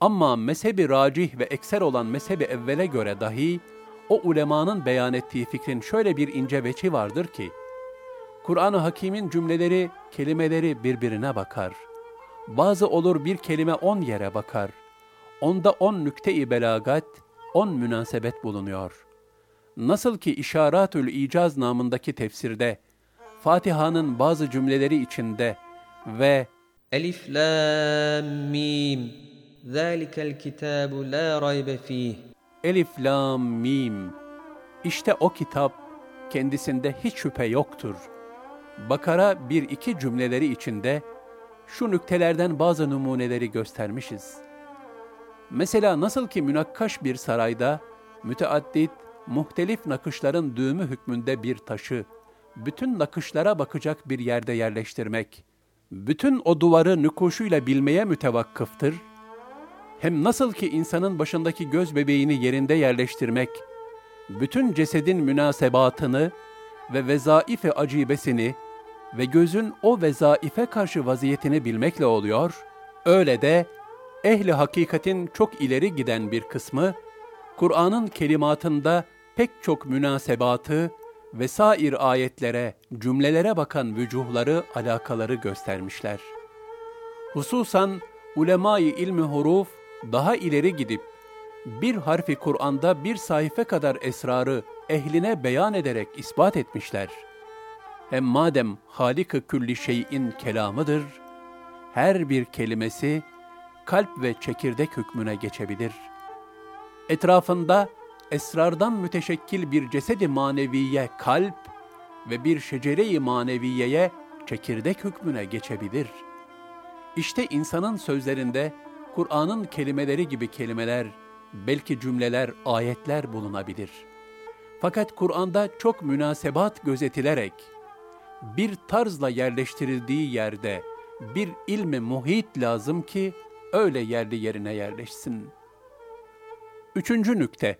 Ama mezhebi racih ve ekser olan mezhebi evvele göre dahi o ulemanın beyan ettiği fikrin şöyle bir ince veçi vardır ki, Kur'an-ı Hakîm'in cümleleri, kelimeleri birbirine bakar. Bazı olur bir kelime on yere bakar. Onda on nükte-i belagat, on münasebet bulunuyor. Nasıl ki İşaratül İcaz namındaki tefsirde, Fatiha'nın bazı cümleleri içinde ve Elif, Lam, Mim, Zalikel kitabu la raybe fih Elif, Lam, Mim. İşte o kitap, kendisinde hiç şüphe yoktur. Bakara bir iki cümleleri içinde şu nüktelerden bazı numuneleri göstermişiz. Mesela nasıl ki münakkaş bir sarayda müteaddit, muhtelif nakışların düğümü hükmünde bir taşı, bütün nakışlara bakacak bir yerde yerleştirmek, bütün o duvarı nükuşuyla bilmeye mütevakkıftır, hem nasıl ki insanın başındaki göz bebeğini yerinde yerleştirmek, bütün cesedin münasebatını ve vezaife acibesini ve gözün o vezaife karşı vaziyetini bilmekle oluyor, öyle de ehli hakikatin çok ileri giden bir kısmı, Kur'an'ın kelimatında pek çok münasebatı ve sair ayetlere, cümlelere bakan vücuhları, alakaları göstermişler. Hususan ulema-i ilmi huruf daha ileri gidip bir harfi Kur'an'da bir sayfa kadar esrarı ehline beyan ederek ispat etmişler. Hem madem Halik-ı külli şeyin kelamıdır, her bir kelimesi kalp ve çekirdek hükmüne geçebilir. Etrafında esrardan müteşekkil bir cesedi maneviye kalp ve bir şecere-i maneviyeye çekirdek hükmüne geçebilir. İşte insanın sözlerinde Kur'an'ın kelimeleri gibi kelimeler, belki cümleler, ayetler bulunabilir. Fakat Kur'an'da çok münasebat gözetilerek, bir tarzla yerleştirildiği yerde bir ilmi muhit lazım ki öyle yerli yerine yerleşsin. Üçüncü nükte.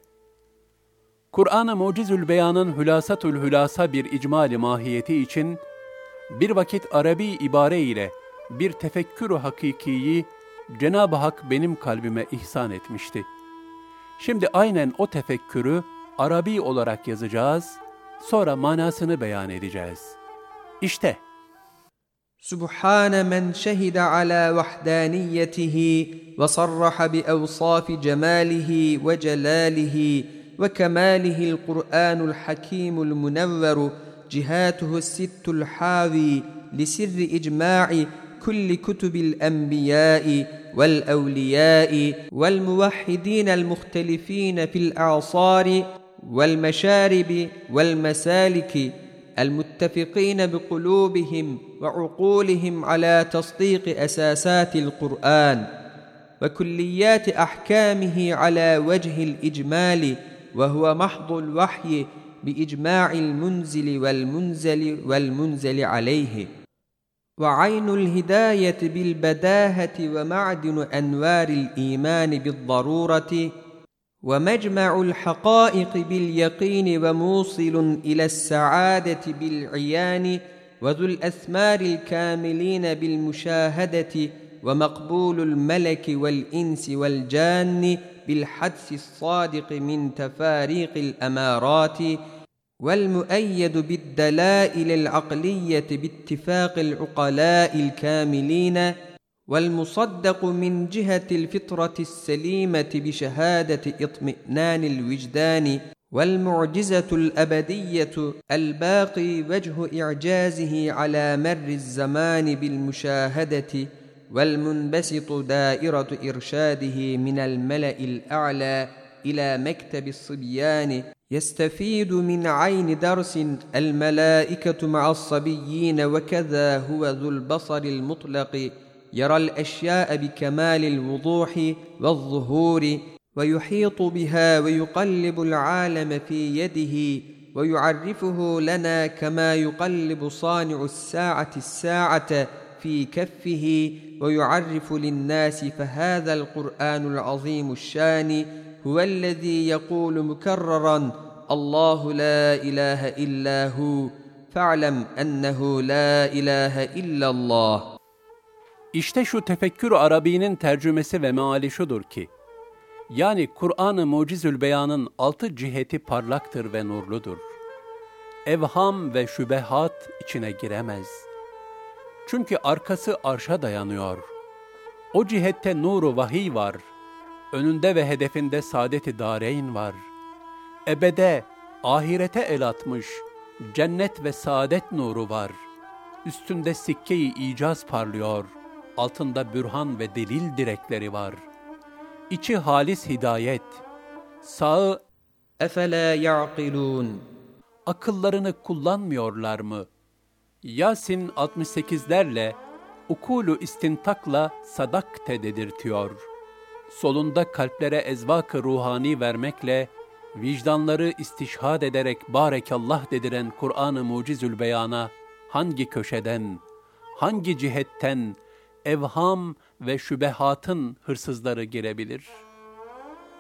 Kur'an-ı Mucizül Beyan'ın hülasatül hülasa bir icmali mahiyeti için bir vakit Arabi ibare ile bir tefekkür hakikiyi Cenab-ı Hak benim kalbime ihsan etmişti. Şimdi aynen o tefekkürü Arabi olarak yazacağız, sonra manasını beyan edeceğiz. İşte سبحان من شهد على وحدانيته وصرح بأوصاف جماله وجلاله وكماله القرآن الحكيم المنور جهاته الست الحاوي لسر إجماع كل كتب الأنبياء والأولياء والموحدين المختلفين في الأعصار والمشارب والمسالك المتفقين بقلوبهم وعقولهم على تصديق أساسات القرآن وكليات أحكامه على وجه الإجمال وهو محض الوحي بإجماع المنزل والمنزل والمنزل عليه وعين الهداية بالبداهة ومعدن أنوار الإيمان بالضرورة ومجمع الحقائق باليقين وموصل إلى السعادة بالعيان وذو الأثمار الكاملين بالمشاهدة ومقبول الملك والإنس والجان بالحدس الصادق من تفاريق الأمارات والمؤيد بالدلائل العقلية باتفاق العقلاء الكاملين والمصدق من جهة الفطرة السليمة بشهادة اطمئنان الوجدان والمعجزة الأبدية الباقي وجه إعجازه على مر الزمان بالمشاهدة والمنبسط دائرة إرشاده من الملأ الأعلى إلى مكتب الصبيان يستفيد من عين درس الملائكة مع الصبيين وكذا هو ذو البصر المطلق يرى الأشياء بكمال الوضوح والظهور ويحيط بها ويقلب العالم في يده ويعرفه لنا كما يقلب صانع الساعة الساعة في كفه ويعرف للناس فهذا القرآن العظيم الشان هو الذي يقول مكررا الله لا إله إلا هو فاعلم أنه لا إله إلا الله İşte şu tefekkür Arabi'nin tercümesi ve meali şudur ki, yani Kur'an-ı Mucizül Beyan'ın altı ciheti parlaktır ve nurludur. Evham ve şübehat içine giremez. Çünkü arkası arşa dayanıyor. O cihette nuru vahiy var. Önünde ve hedefinde saadet-i dareyn var. Ebede, ahirete el atmış, cennet ve saadet nuru var. Üstünde sikke-i icaz parlıyor.'' Altında bürhan ve delil direkleri var. İçi halis hidayet, sağı efela ya'qilun akıllarını kullanmıyorlar mı? Yasin 68'lerle, ukulu istintakla sadakte dedirtiyor. Solunda kalplere ezvak-ı ruhani vermekle, vicdanları istişhad ederek barekallah dediren Kur'an-ı Mucizül Beyan'a hangi köşeden, hangi cihetten, evham ve şübehatın hırsızları girebilir.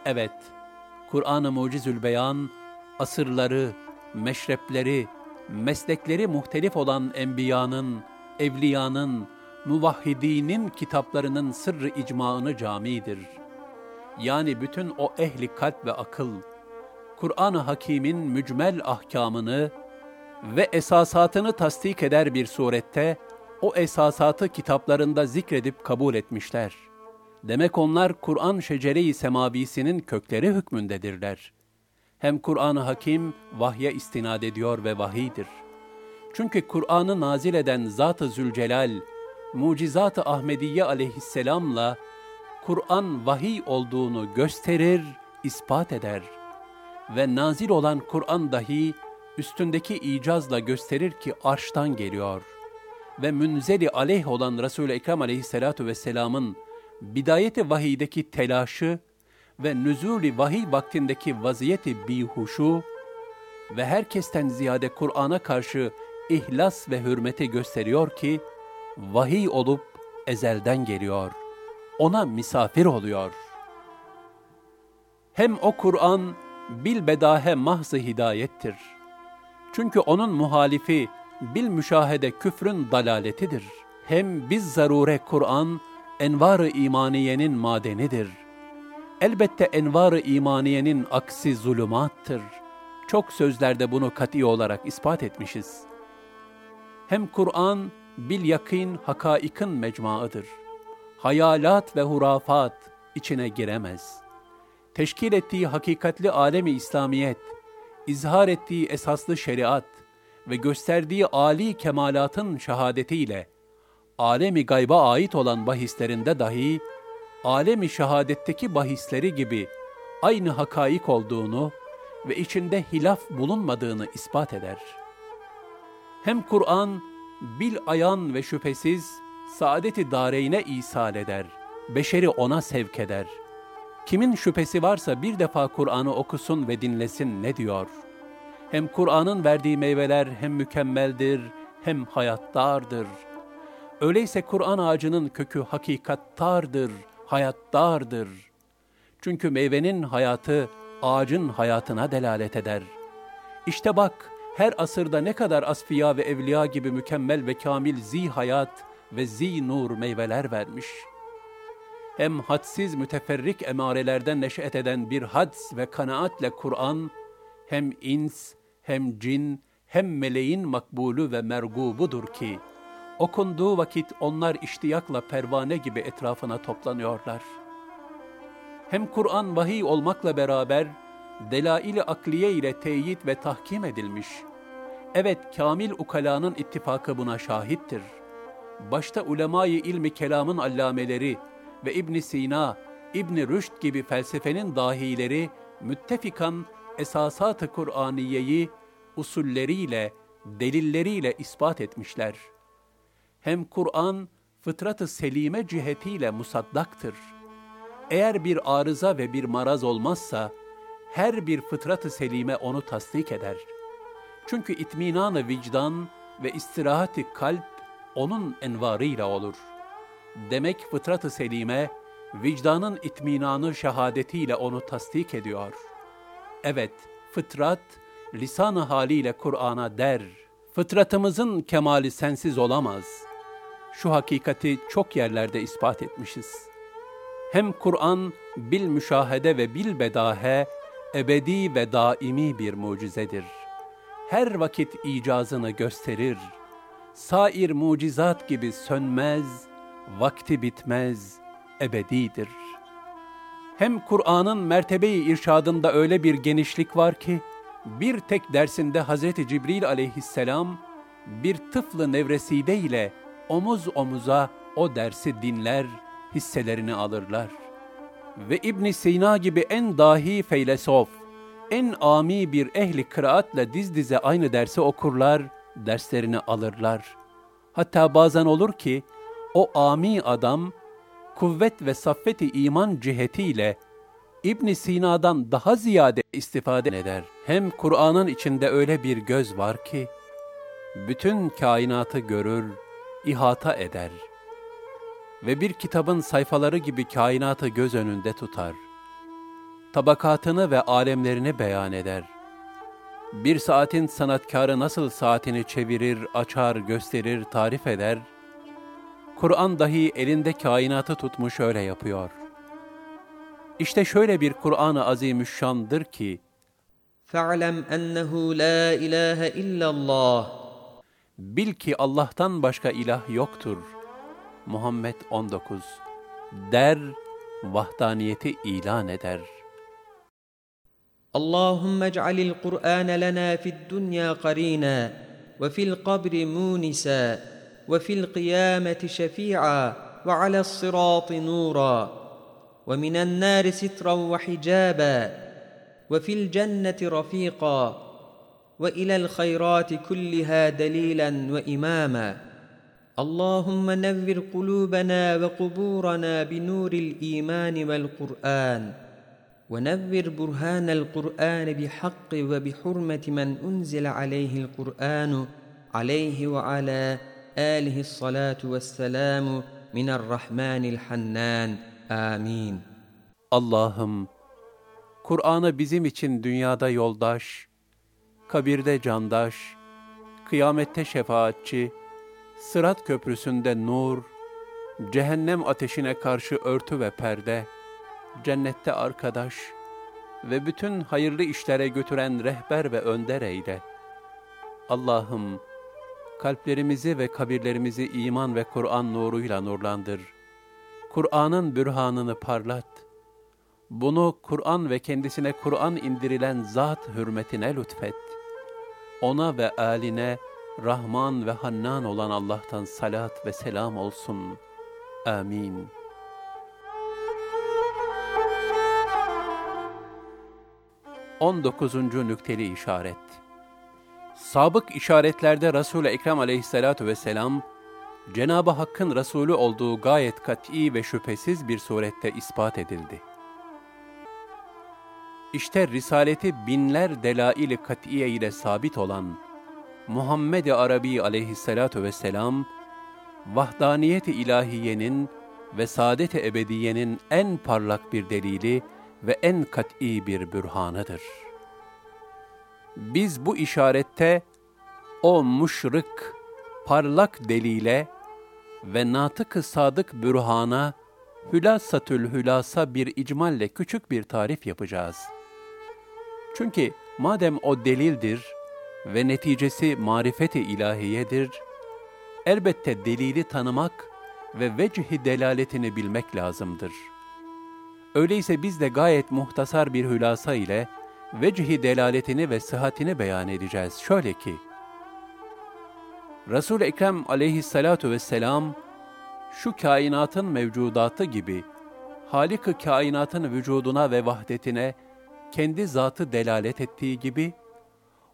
Evet, Kur'an-ı Mucizül Beyan, asırları, meşrepleri, meslekleri muhtelif olan enbiyanın, evliyanın, muvahhidinin kitaplarının sırrı icmaını camidir. Yani bütün o ehli kalp ve akıl, Kur'an-ı Hakîm'in mücmel ahkamını ve esasatını tasdik eder bir surette, o esasatı kitaplarında zikredip kabul etmişler. Demek onlar Kur'an şecere-i semavisinin kökleri hükmündedirler. Hem Kur'an-ı Hakim vahye istinad ediyor ve vahidir. Çünkü Kur'an'ı nazil eden Zat-ı Zülcelal, Mucizat-ı Ahmediye aleyhisselamla Kur'an vahiy olduğunu gösterir, ispat eder. Ve nazil olan Kur'an dahi üstündeki icazla gösterir ki arştan geliyor ve münzeli aleyh olan Resul-i Ekrem aleyhissalatu vesselamın bidayeti vahiydeki telaşı ve nüzuli vahiy vaktindeki vaziyeti bihuşu ve herkesten ziyade Kur'an'a karşı ihlas ve hürmeti gösteriyor ki, vahiy olup ezelden geliyor. Ona misafir oluyor. Hem o Kur'an bilbedahe mahzı hidayettir. Çünkü onun muhalifi bil müşahede küfrün dalaletidir. Hem biz zarure Kur'an envar-ı imaniyenin madenidir. Elbette envar-ı imaniyenin aksi zulümattır. Çok sözlerde bunu kat'i olarak ispat etmişiz. Hem Kur'an bil yakin hakaikın mecmuaıdır. Hayalat ve hurafat içine giremez. Teşkil ettiği hakikatli alemi İslamiyet, izhar ettiği esaslı şeriat ve gösterdiği âli kemalatın şehadetiyle, alemi gayba ait olan bahislerinde dahi, alemi şehadetteki bahisleri gibi aynı hakaik olduğunu ve içinde hilaf bulunmadığını ispat eder. Hem Kur'an, bil ayan ve şüphesiz saadeti dareyne isal eder, beşeri ona sevk eder. Kimin şüphesi varsa bir defa Kur'an'ı okusun ve dinlesin ne diyor? Hem Kur'an'ın verdiği meyveler hem mükemmeldir, hem hayattardır. Öyleyse Kur'an ağacının kökü hakikattardır, hayattardır. Çünkü meyvenin hayatı ağacın hayatına delalet eder. İşte bak, her asırda ne kadar asfiya ve evliya gibi mükemmel ve kamil zi hayat ve zi nur meyveler vermiş. Hem hadsiz müteferrik emarelerden neşet eden bir hads ve kanaatle Kur'an, hem ins, hem cin, hem meleğin makbulu ve mergubudur ki, okunduğu vakit onlar iştiyakla pervane gibi etrafına toplanıyorlar. Hem Kur'an vahiy olmakla beraber, delail-i akliye ile teyit ve tahkim edilmiş. Evet, kamil ukalanın ittifakı buna şahittir. Başta ulemayı ilmi kelamın allameleri ve İbn Sina, İbn Rüşd gibi felsefenin dahileri müttefikan esasat-ı Kur'aniyeyi usulleriyle, delilleriyle ispat etmişler. Hem Kur'an fıtrat-ı selime cihetiyle musaddaktır. Eğer bir arıza ve bir maraz olmazsa, her bir fıtrat-ı selime onu tasdik eder. Çünkü itminanı vicdan ve istirahati kalp onun envarıyla olur. Demek fıtrat-ı selime, vicdanın itminanı şehadetiyle onu tasdik ediyor. Evet, fıtrat, lisan-ı haliyle Kur'an'a der, fıtratımızın kemali sensiz olamaz. Şu hakikati çok yerlerde ispat etmişiz. Hem Kur'an bil müşahede ve bil bedahe, ebedi ve daimi bir mucizedir. Her vakit icazını gösterir. Sair mucizat gibi sönmez, vakti bitmez, ebedidir. Hem Kur'an'ın mertebeyi irşadında öyle bir genişlik var ki, bir tek dersinde Hazreti Cibril aleyhisselam, bir tıflı nevreside ile omuz omuza o dersi dinler, hisselerini alırlar ve İbn Sina gibi en dahi feylesof, en ami bir ehli kıraatla diz dize aynı dersi okurlar, derslerini alırlar. Hatta bazen olur ki o ami adam kuvvet ve saffeti iman cihetiyle İbn Sina'dan daha ziyade istifade eder. Hem Kur'an'ın içinde öyle bir göz var ki bütün kainatı görür, ihata eder.'' ve bir kitabın sayfaları gibi kainatı göz önünde tutar. Tabakatını ve alemlerini beyan eder. Bir saatin sanatkarı nasıl saatini çevirir, açar, gösterir, tarif eder, Kur'an dahi elinde kainatı tutmuş öyle yapıyor. İşte şöyle bir Kur'an-ı Azimüşşan'dır ki, فَاعْلَمْ اَنَّهُ لَا اِلَٰهَ اِلَّا اللّٰهِ Bil ki Allah'tan başka ilah yoktur.'' Muhammed 19 der, vahdaniyeti ilan eder. اللهم اجعل القرآن لنا في الدنيا قرينا وفي القبر مونسا وفي القيامة شفيعا وعلى الصراط نورا ومن النار سترا وحجابا وفي الجنة رفيقا وإلى الخيرات كلها دليلا وإماما اللهم نور قلوبنا وقبورنا بنور الإيمان والقرآن ونور برهان القرآن بحق وبحرمة من أنزل عليه القرآن عليه وعلى آله الصلاة والسلام من الرحمن الحنان آمين Allah'ım, Kur'an'ı bizim için dünyada yoldaş, kabirde candaş, kıyamette şefaatçi, sırat köprüsünde nur, cehennem ateşine karşı örtü ve perde, cennette arkadaş ve bütün hayırlı işlere götüren rehber ve önder eyle. Allah'ım, kalplerimizi ve kabirlerimizi iman ve Kur'an nuruyla nurlandır. Kur'an'ın bürhanını parlat. Bunu Kur'an ve kendisine Kur'an indirilen zat hürmetine lütfet. Ona ve âline Rahman ve Hannan olan Allah'tan salat ve selam olsun. Amin. On dokuzuncu nükteli işaret. Sabık işaretlerde Resul-i Ekrem aleyhissalatu vesselam, Cenab-ı Hakk'ın Resulü olduğu gayet kat'i ve şüphesiz bir surette ispat edildi. İşte risaleti binler delail-i kat'iye ile sabit olan Muhammed-i Arabi aleyhissalatu vesselam, vahdaniyet-i ilahiyenin ve saadet-i ebediyenin en parlak bir delili ve en kat'i bir bürhanıdır. Biz bu işarette o muşrık, parlak delile ve natık-ı sadık bürhana hülasatül hülasa bir icmalle küçük bir tarif yapacağız. Çünkü madem o delildir ve neticesi marifeti ilahiyedir, elbette delili tanımak ve vecihi delaletini bilmek lazımdır. Öyleyse biz de gayet muhtasar bir hülasa ile vecihi delaletini ve sıhhatini beyan edeceğiz. Şöyle ki, Resul-i Ekrem aleyhissalatu vesselam, şu kainatın mevcudatı gibi, Halik-ı kainatın vücuduna ve vahdetine kendi zatı delalet ettiği gibi,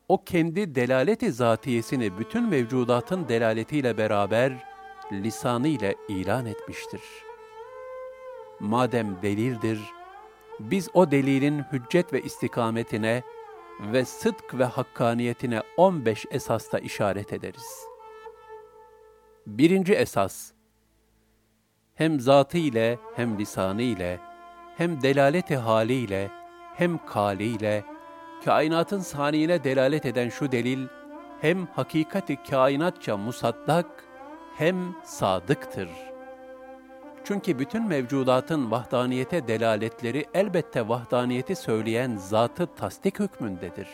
o kendi delaleti zatiyesini bütün mevcudatın delaletiyle beraber lisanı ile ilan etmiştir. Madem delildir, biz o delilin hüccet ve istikametine ve sıdk ve hakkaniyetine 15 esasta işaret ederiz. Birinci esas, hem zatı ile hem lisanı ile hem delaleti haliyle hem kaliyle kainatın saniyine delalet eden şu delil hem hakikati kainatça musaddak hem sadıktır. Çünkü bütün mevcudatın vahdaniyete delaletleri elbette vahdaniyeti söyleyen zatı tasdik hükmündedir.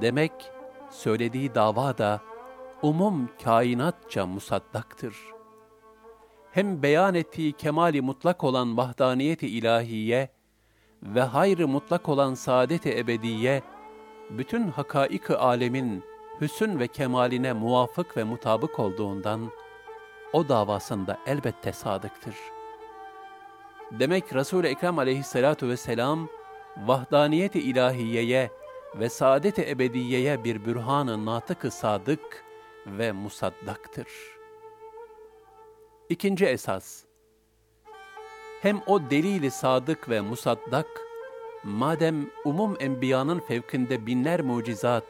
Demek söylediği dava da umum kainatça musaddaktır. Hem beyan ettiği kemali mutlak olan vahdaniyeti ilahiye ve hayrı mutlak olan saadet-i ebediye, bütün hakaik-ı alemin hüsün ve kemaline muvafık ve mutabık olduğundan, o davasında elbette sadıktır. Demek Resul-i Ekrem aleyhissalatu vesselam, vahdaniyet-i ilahiyeye ve saadet-i ebediyeye bir bürhan-ı natık-ı sadık ve musaddaktır. İkinci esas, hem o delili sadık ve musaddak, madem umum enbiyanın fevkinde binler mucizat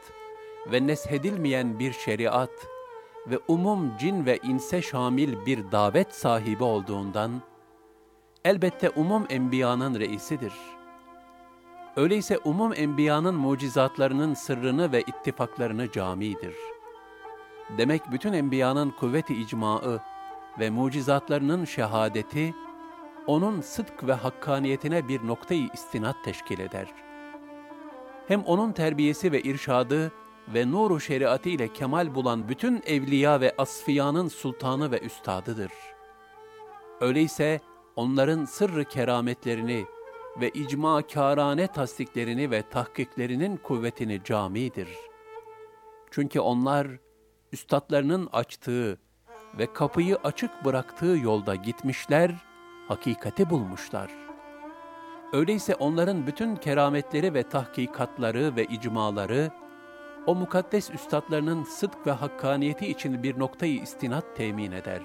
ve neshedilmeyen bir şeriat ve umum cin ve inse şamil bir davet sahibi olduğundan, elbette umum enbiyanın reisidir. Öyleyse umum enbiyanın mucizatlarının sırrını ve ittifaklarını camidir. Demek bütün enbiyanın kuvveti icmaı ve mucizatlarının şehadeti, onun sıdk ve hakkaniyetine bir noktayı istinat teşkil eder. Hem onun terbiyesi ve irşadı ve nuru şeriatı ile kemal bulan bütün evliya ve asfiyanın sultanı ve üstadıdır. Öyleyse onların sırrı kerametlerini ve icma kârane tasdiklerini ve tahkiklerinin kuvvetini camidir. Çünkü onlar, üstadlarının açtığı ve kapıyı açık bıraktığı yolda gitmişler hakikati bulmuşlar. Öyleyse onların bütün kerametleri ve tahkikatları ve icmaları, o mukaddes üstadlarının sıdk ve hakkaniyeti için bir noktayı istinat temin eder.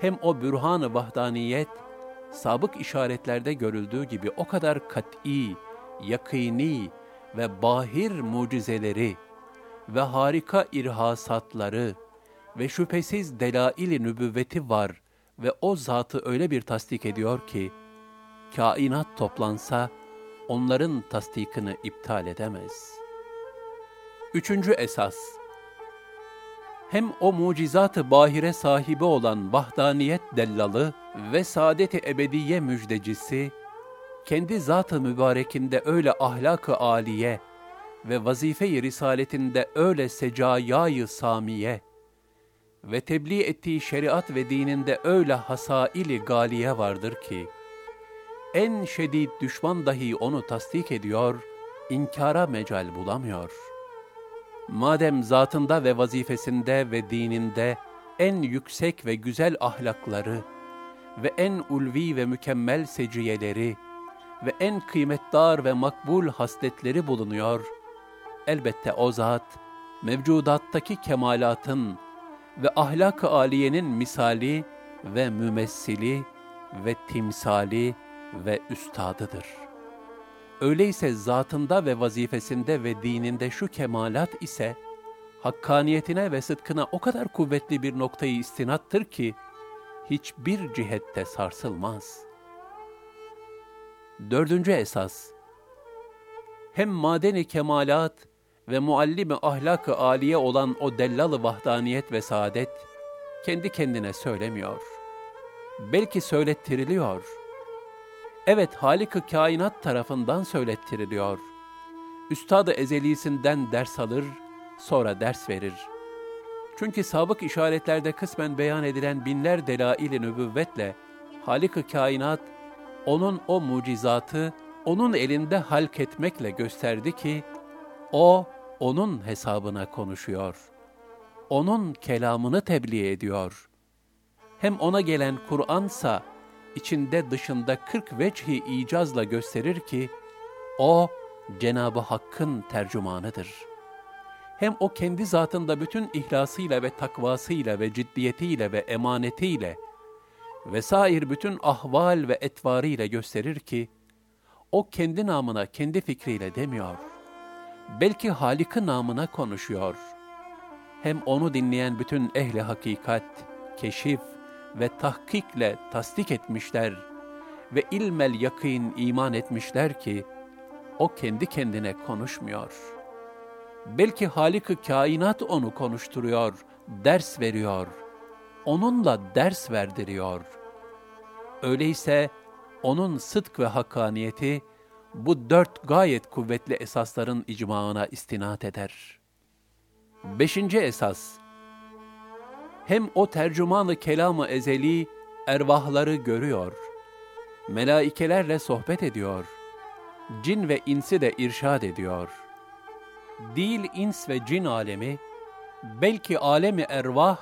Hem o bürhan-ı vahdaniyet, sabık işaretlerde görüldüğü gibi o kadar kat'i, yakini ve bahir mucizeleri ve harika irhasatları ve şüphesiz delail-i nübüvveti var ve o zatı öyle bir tasdik ediyor ki, kainat toplansa onların tasdikini iptal edemez. Üçüncü esas, hem o mucizat-ı bahire sahibi olan vahdaniyet dellalı ve saadet-i ebediye müjdecisi, kendi zat-ı mübarekinde öyle ahlak-ı âliye ve vazife-i risaletinde öyle secayayı samiye ve tebliğ ettiği şeriat ve dininde öyle hasaili galiye vardır ki, en şedid düşman dahi onu tasdik ediyor, inkara mecal bulamıyor. Madem zatında ve vazifesinde ve dininde en yüksek ve güzel ahlakları ve en ulvi ve mükemmel seciyeleri ve en kıymetdar ve makbul hasletleri bulunuyor, elbette o zat, mevcudattaki kemalatın ve ahlak-ı aliyenin misali ve mümessili ve timsali ve üstadıdır. Öyleyse zatında ve vazifesinde ve dininde şu kemalat ise, hakkaniyetine ve sıdkına o kadar kuvvetli bir noktayı istinattır ki, hiçbir cihette sarsılmaz. Dördüncü esas, hem madeni kemalat ve muallimi ahlak-ı aliye olan o dellalı vahdaniyet ve saadet, kendi kendine söylemiyor. Belki söylettiriliyor. Evet, Halik-ı kainat tarafından söylettiriliyor. Üstad-ı ezelisinden ders alır, sonra ders verir. Çünkü sabık işaretlerde kısmen beyan edilen binler delail-i nübüvvetle, Halik-ı kainat, onun o mucizatı, onun elinde halk etmekle gösterdi ki, o, onun hesabına konuşuyor. Onun kelamını tebliğ ediyor. Hem ona gelen Kur'ansa, içinde dışında kırk veçhi icazla gösterir ki, o, Cenab-ı Hakk'ın tercümanıdır. Hem o kendi zatında bütün ihlasıyla ve takvasıyla ve ciddiyetiyle ve emanetiyle vesair bütün ahval ve etvarıyla gösterir ki, o kendi namına, kendi fikriyle demiyor. Belki Halik'i namına konuşuyor. Hem onu dinleyen bütün ehli hakikat, keşif ve tahkikle tasdik etmişler ve ilmel yakîn iman etmişler ki, o kendi kendine konuşmuyor. Belki Halik-i kainat onu konuşturuyor, ders veriyor. Onunla ders verdiriyor. Öyleyse onun sıdk ve hakkaniyeti bu dört gayet kuvvetli esasların icmaına istinat eder. Beşinci esas, hem o tercümanı kelamı ezeli ervahları görüyor, melaikelerle sohbet ediyor, cin ve insi de irşad ediyor. Dil, ins ve cin alemi, belki alemi ervah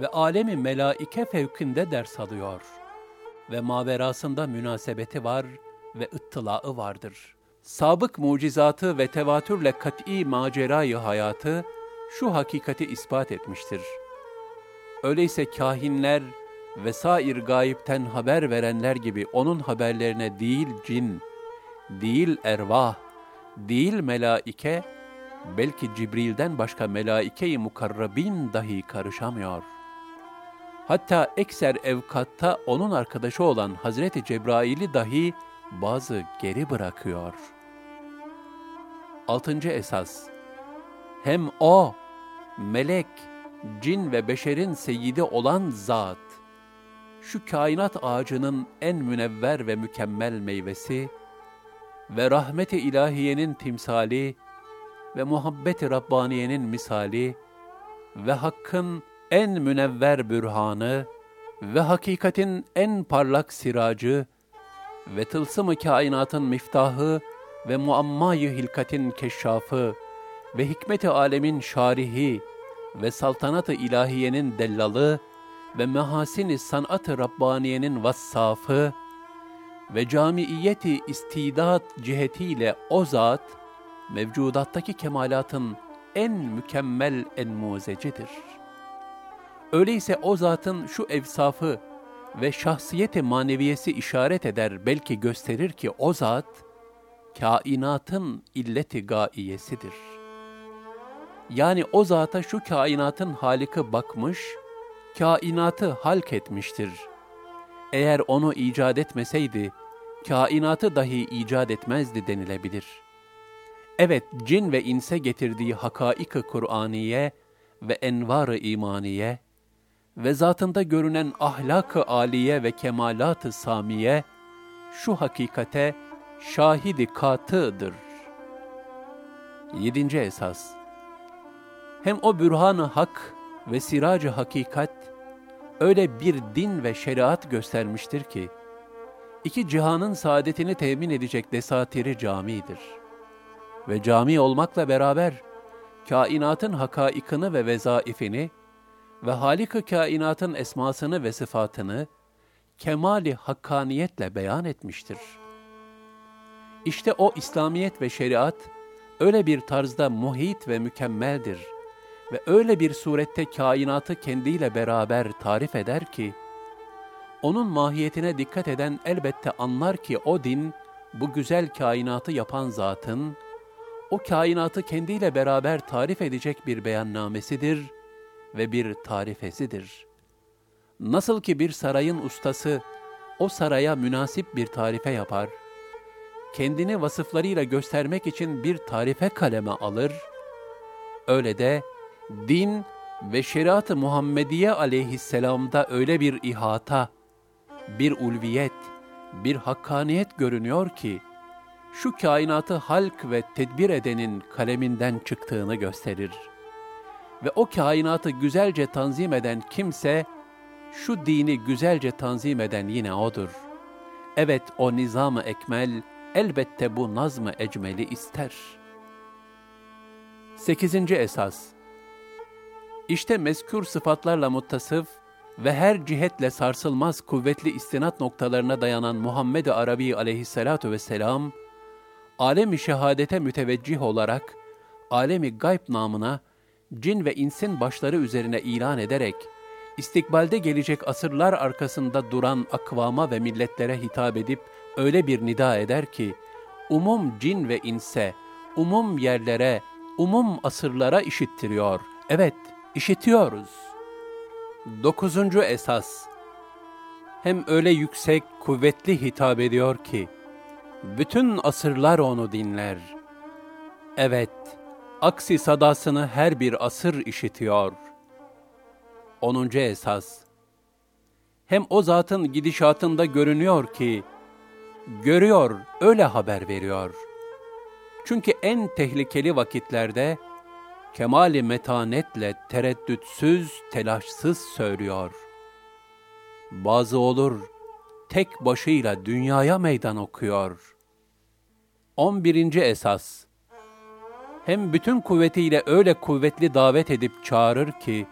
ve alemi melaike fevkinde ders alıyor ve maverasında münasebeti var ve ıttılağı vardır. Sabık mucizatı ve tevatürle kat'i macerayı hayatı şu hakikati ispat etmiştir. Öyleyse kahinler ve sair gayipten haber verenler gibi onun haberlerine değil cin, değil ervah, değil melaike, belki Cibril'den başka melaike-i mukarrabin dahi karışamıyor. Hatta ekser evkatta onun arkadaşı olan Hazreti Cebrail'i dahi bazı geri bırakıyor. Altıncı esas, hem o, melek, cin ve beşerin seyidi olan zat, şu kainat ağacının en münevver ve mükemmel meyvesi ve rahmet-i ilahiyenin timsali ve muhabbet-i Rabbaniyenin misali ve Hakk'ın en münevver bürhanı ve hakikatin en parlak siracı ve tılsım-ı kainatın miftahı ve muammayı hilkatin keşşafı ve hikmet-i alemin şarihi ve saltanat-ı ilahiyenin dellalı ve mehasin-i sanat-ı Rabbaniyenin vassafı ve camiiyeti istidat cihetiyle o zat, mevcudattaki kemalatın en mükemmel enmuzecidir. Öyleyse o zatın şu evsafı ve şahsiyeti maneviyesi işaret eder belki gösterir ki o zat, kainatın illeti gaiyesidir. Yani o zata şu kainatın Halik'i bakmış, kainatı halk etmiştir. Eğer onu icat etmeseydi, kainatı dahi icat etmezdi denilebilir. Evet, cin ve inse getirdiği hakaik-ı Kur'aniye ve envar-ı imaniye ve zatında görünen ahlak-ı aliye ve kemalat-ı samiye, şu hakikate şahidi katıdır. Yedinci esas Hem o bürhan-ı hak ve siracı hakikat, öyle bir din ve şeriat göstermiştir ki, iki cihanın saadetini temin edecek desatiri camidir. Ve cami olmakla beraber, kainatın hakaikını ve vezaifini ve Halik-ı kainatın esmasını ve sıfatını kemali hakkaniyetle beyan etmiştir. İşte o İslamiyet ve şeriat öyle bir tarzda muhit ve mükemmeldir ve öyle bir surette kainatı kendiyle beraber tarif eder ki, onun mahiyetine dikkat eden elbette anlar ki o din, bu güzel kainatı yapan zatın, o kainatı kendiyle beraber tarif edecek bir beyannamesidir ve bir tarifesidir. Nasıl ki bir sarayın ustası o saraya münasip bir tarife yapar, kendini vasıflarıyla göstermek için bir tarife kaleme alır, öyle de din ve şeriat-ı Muhammediye aleyhisselamda öyle bir ihata, bir ulviyet, bir hakkaniyet görünüyor ki, şu kainatı halk ve tedbir edenin kaleminden çıktığını gösterir. Ve o kainatı güzelce tanzim eden kimse, şu dini güzelce tanzim eden yine odur. Evet o nizam-ı ekmel, elbette bu nazm-ı ecmeli ister. Sekizinci esas İşte mezkür sıfatlarla muttasıf ve her cihetle sarsılmaz kuvvetli istinat noktalarına dayanan Muhammed-i Arabi aleyhissalatu vesselam, alemi şehadete müteveccih olarak, alemi gayb namına, cin ve insin başları üzerine ilan ederek, istikbalde gelecek asırlar arkasında duran akvama ve milletlere hitap edip öyle bir nida eder ki, umum cin ve inse, umum yerlere, umum asırlara işittiriyor. Evet, işitiyoruz. Dokuzuncu esas, hem öyle yüksek, kuvvetli hitap ediyor ki, bütün asırlar onu dinler. Evet, aksi sadasını her bir asır işitiyor. Onuncu esas, hem o zatın gidişatında görünüyor ki, görüyor, öyle haber veriyor. Çünkü en tehlikeli vakitlerde, kemali metanetle tereddütsüz, telaşsız söylüyor. Bazı olur, tek başıyla dünyaya meydan okuyor. 11. esas Hem bütün kuvvetiyle öyle kuvvetli davet edip çağırır ki,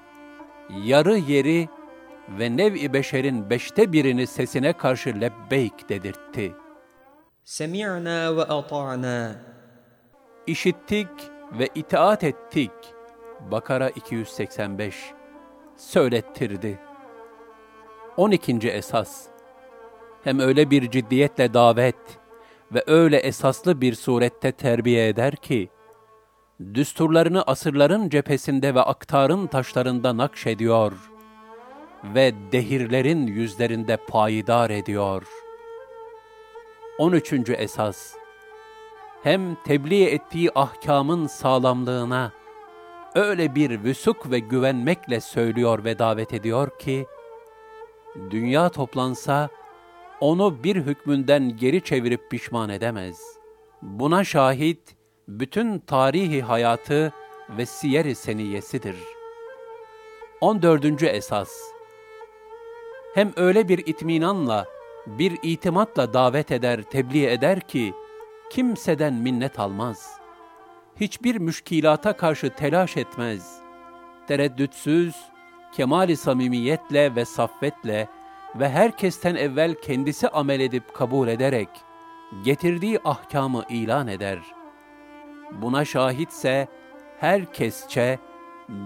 yarı yeri ve nev-i beşerin beşte birini sesine karşı lebbeyk dedirtti. Semi'na ve ata'na. İşittik ve itaat ettik. Bakara 285 söylettirdi. 12. esas hem öyle bir ciddiyetle davet ve öyle esaslı bir surette terbiye eder ki, düsturlarını asırların cephesinde ve aktarın taşlarında nakşediyor ve dehirlerin yüzlerinde payidar ediyor. 13. esas Hem tebliğ ettiği ahkamın sağlamlığına öyle bir vüsuk ve güvenmekle söylüyor ve davet ediyor ki, dünya toplansa, onu bir hükmünden geri çevirip pişman edemez. Buna şahit bütün tarihi hayatı ve siyer-i seniyesidir. 14. esas Hem öyle bir itminanla, bir itimatla davet eder, tebliğ eder ki, kimseden minnet almaz. Hiçbir müşkilata karşı telaş etmez. Tereddütsüz, kemali samimiyetle ve saffetle, ve herkesten evvel kendisi amel edip kabul ederek getirdiği ahkamı ilan eder. Buna şahitse herkesçe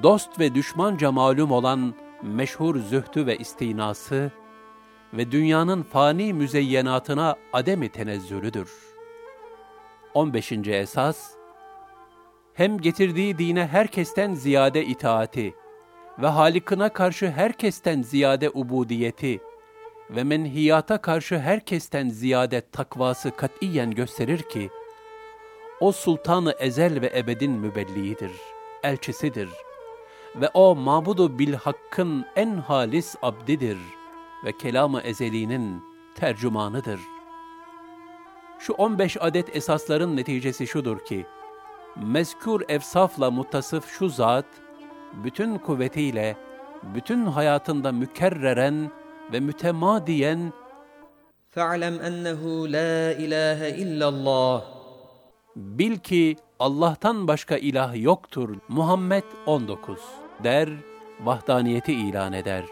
dost ve düşmanca malum olan meşhur zühtü ve istinası ve dünyanın fani müzeyyenatına ademi tenezzülüdür. 15. esas hem getirdiği dine herkesten ziyade itaati ve Halik'ına karşı herkesten ziyade ubudiyeti ve menhiyata karşı herkesten ziyade takvası katiyen gösterir ki, o sultanı ezel ve ebedin mübelliğidir, elçisidir ve o mabudu bil hakkın en halis abdidir ve kelamı ezeliğinin tercümanıdır. Şu 15 adet esasların neticesi şudur ki, mezkur efsafla muttasıf şu zat, bütün kuvvetiyle, bütün hayatında mükerreren ve mütemadiyen فَاعْلَمْ أَنَّهُ لَا إِلَٰهَ إِلَّا اللّٰهِ bil ki Allah'tan başka ilah yoktur. Muhammed 19 der, vahdaniyeti ilan eder.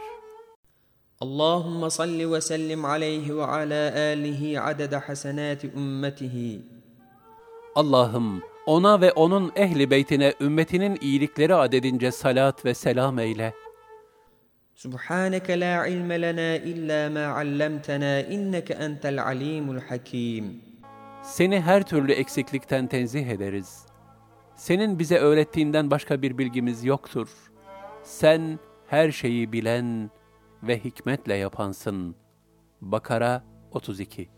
اللهم صل وسلم عليه وعلى آله عدد حسنات أمته Allah'ım ona ve onun ehli beytine ümmetinin iyilikleri adedince salat ve selam eyle. سبحانك لا علم لنا إلا ما علمتنا إنك أنت العليم الحكيم Seni her türlü eksiklikten tenzih ederiz. Senin bize öğrettiğinden başka bir bilgimiz yoktur. Sen her şeyi bilen ve hikmetle yapansın. Bakara 32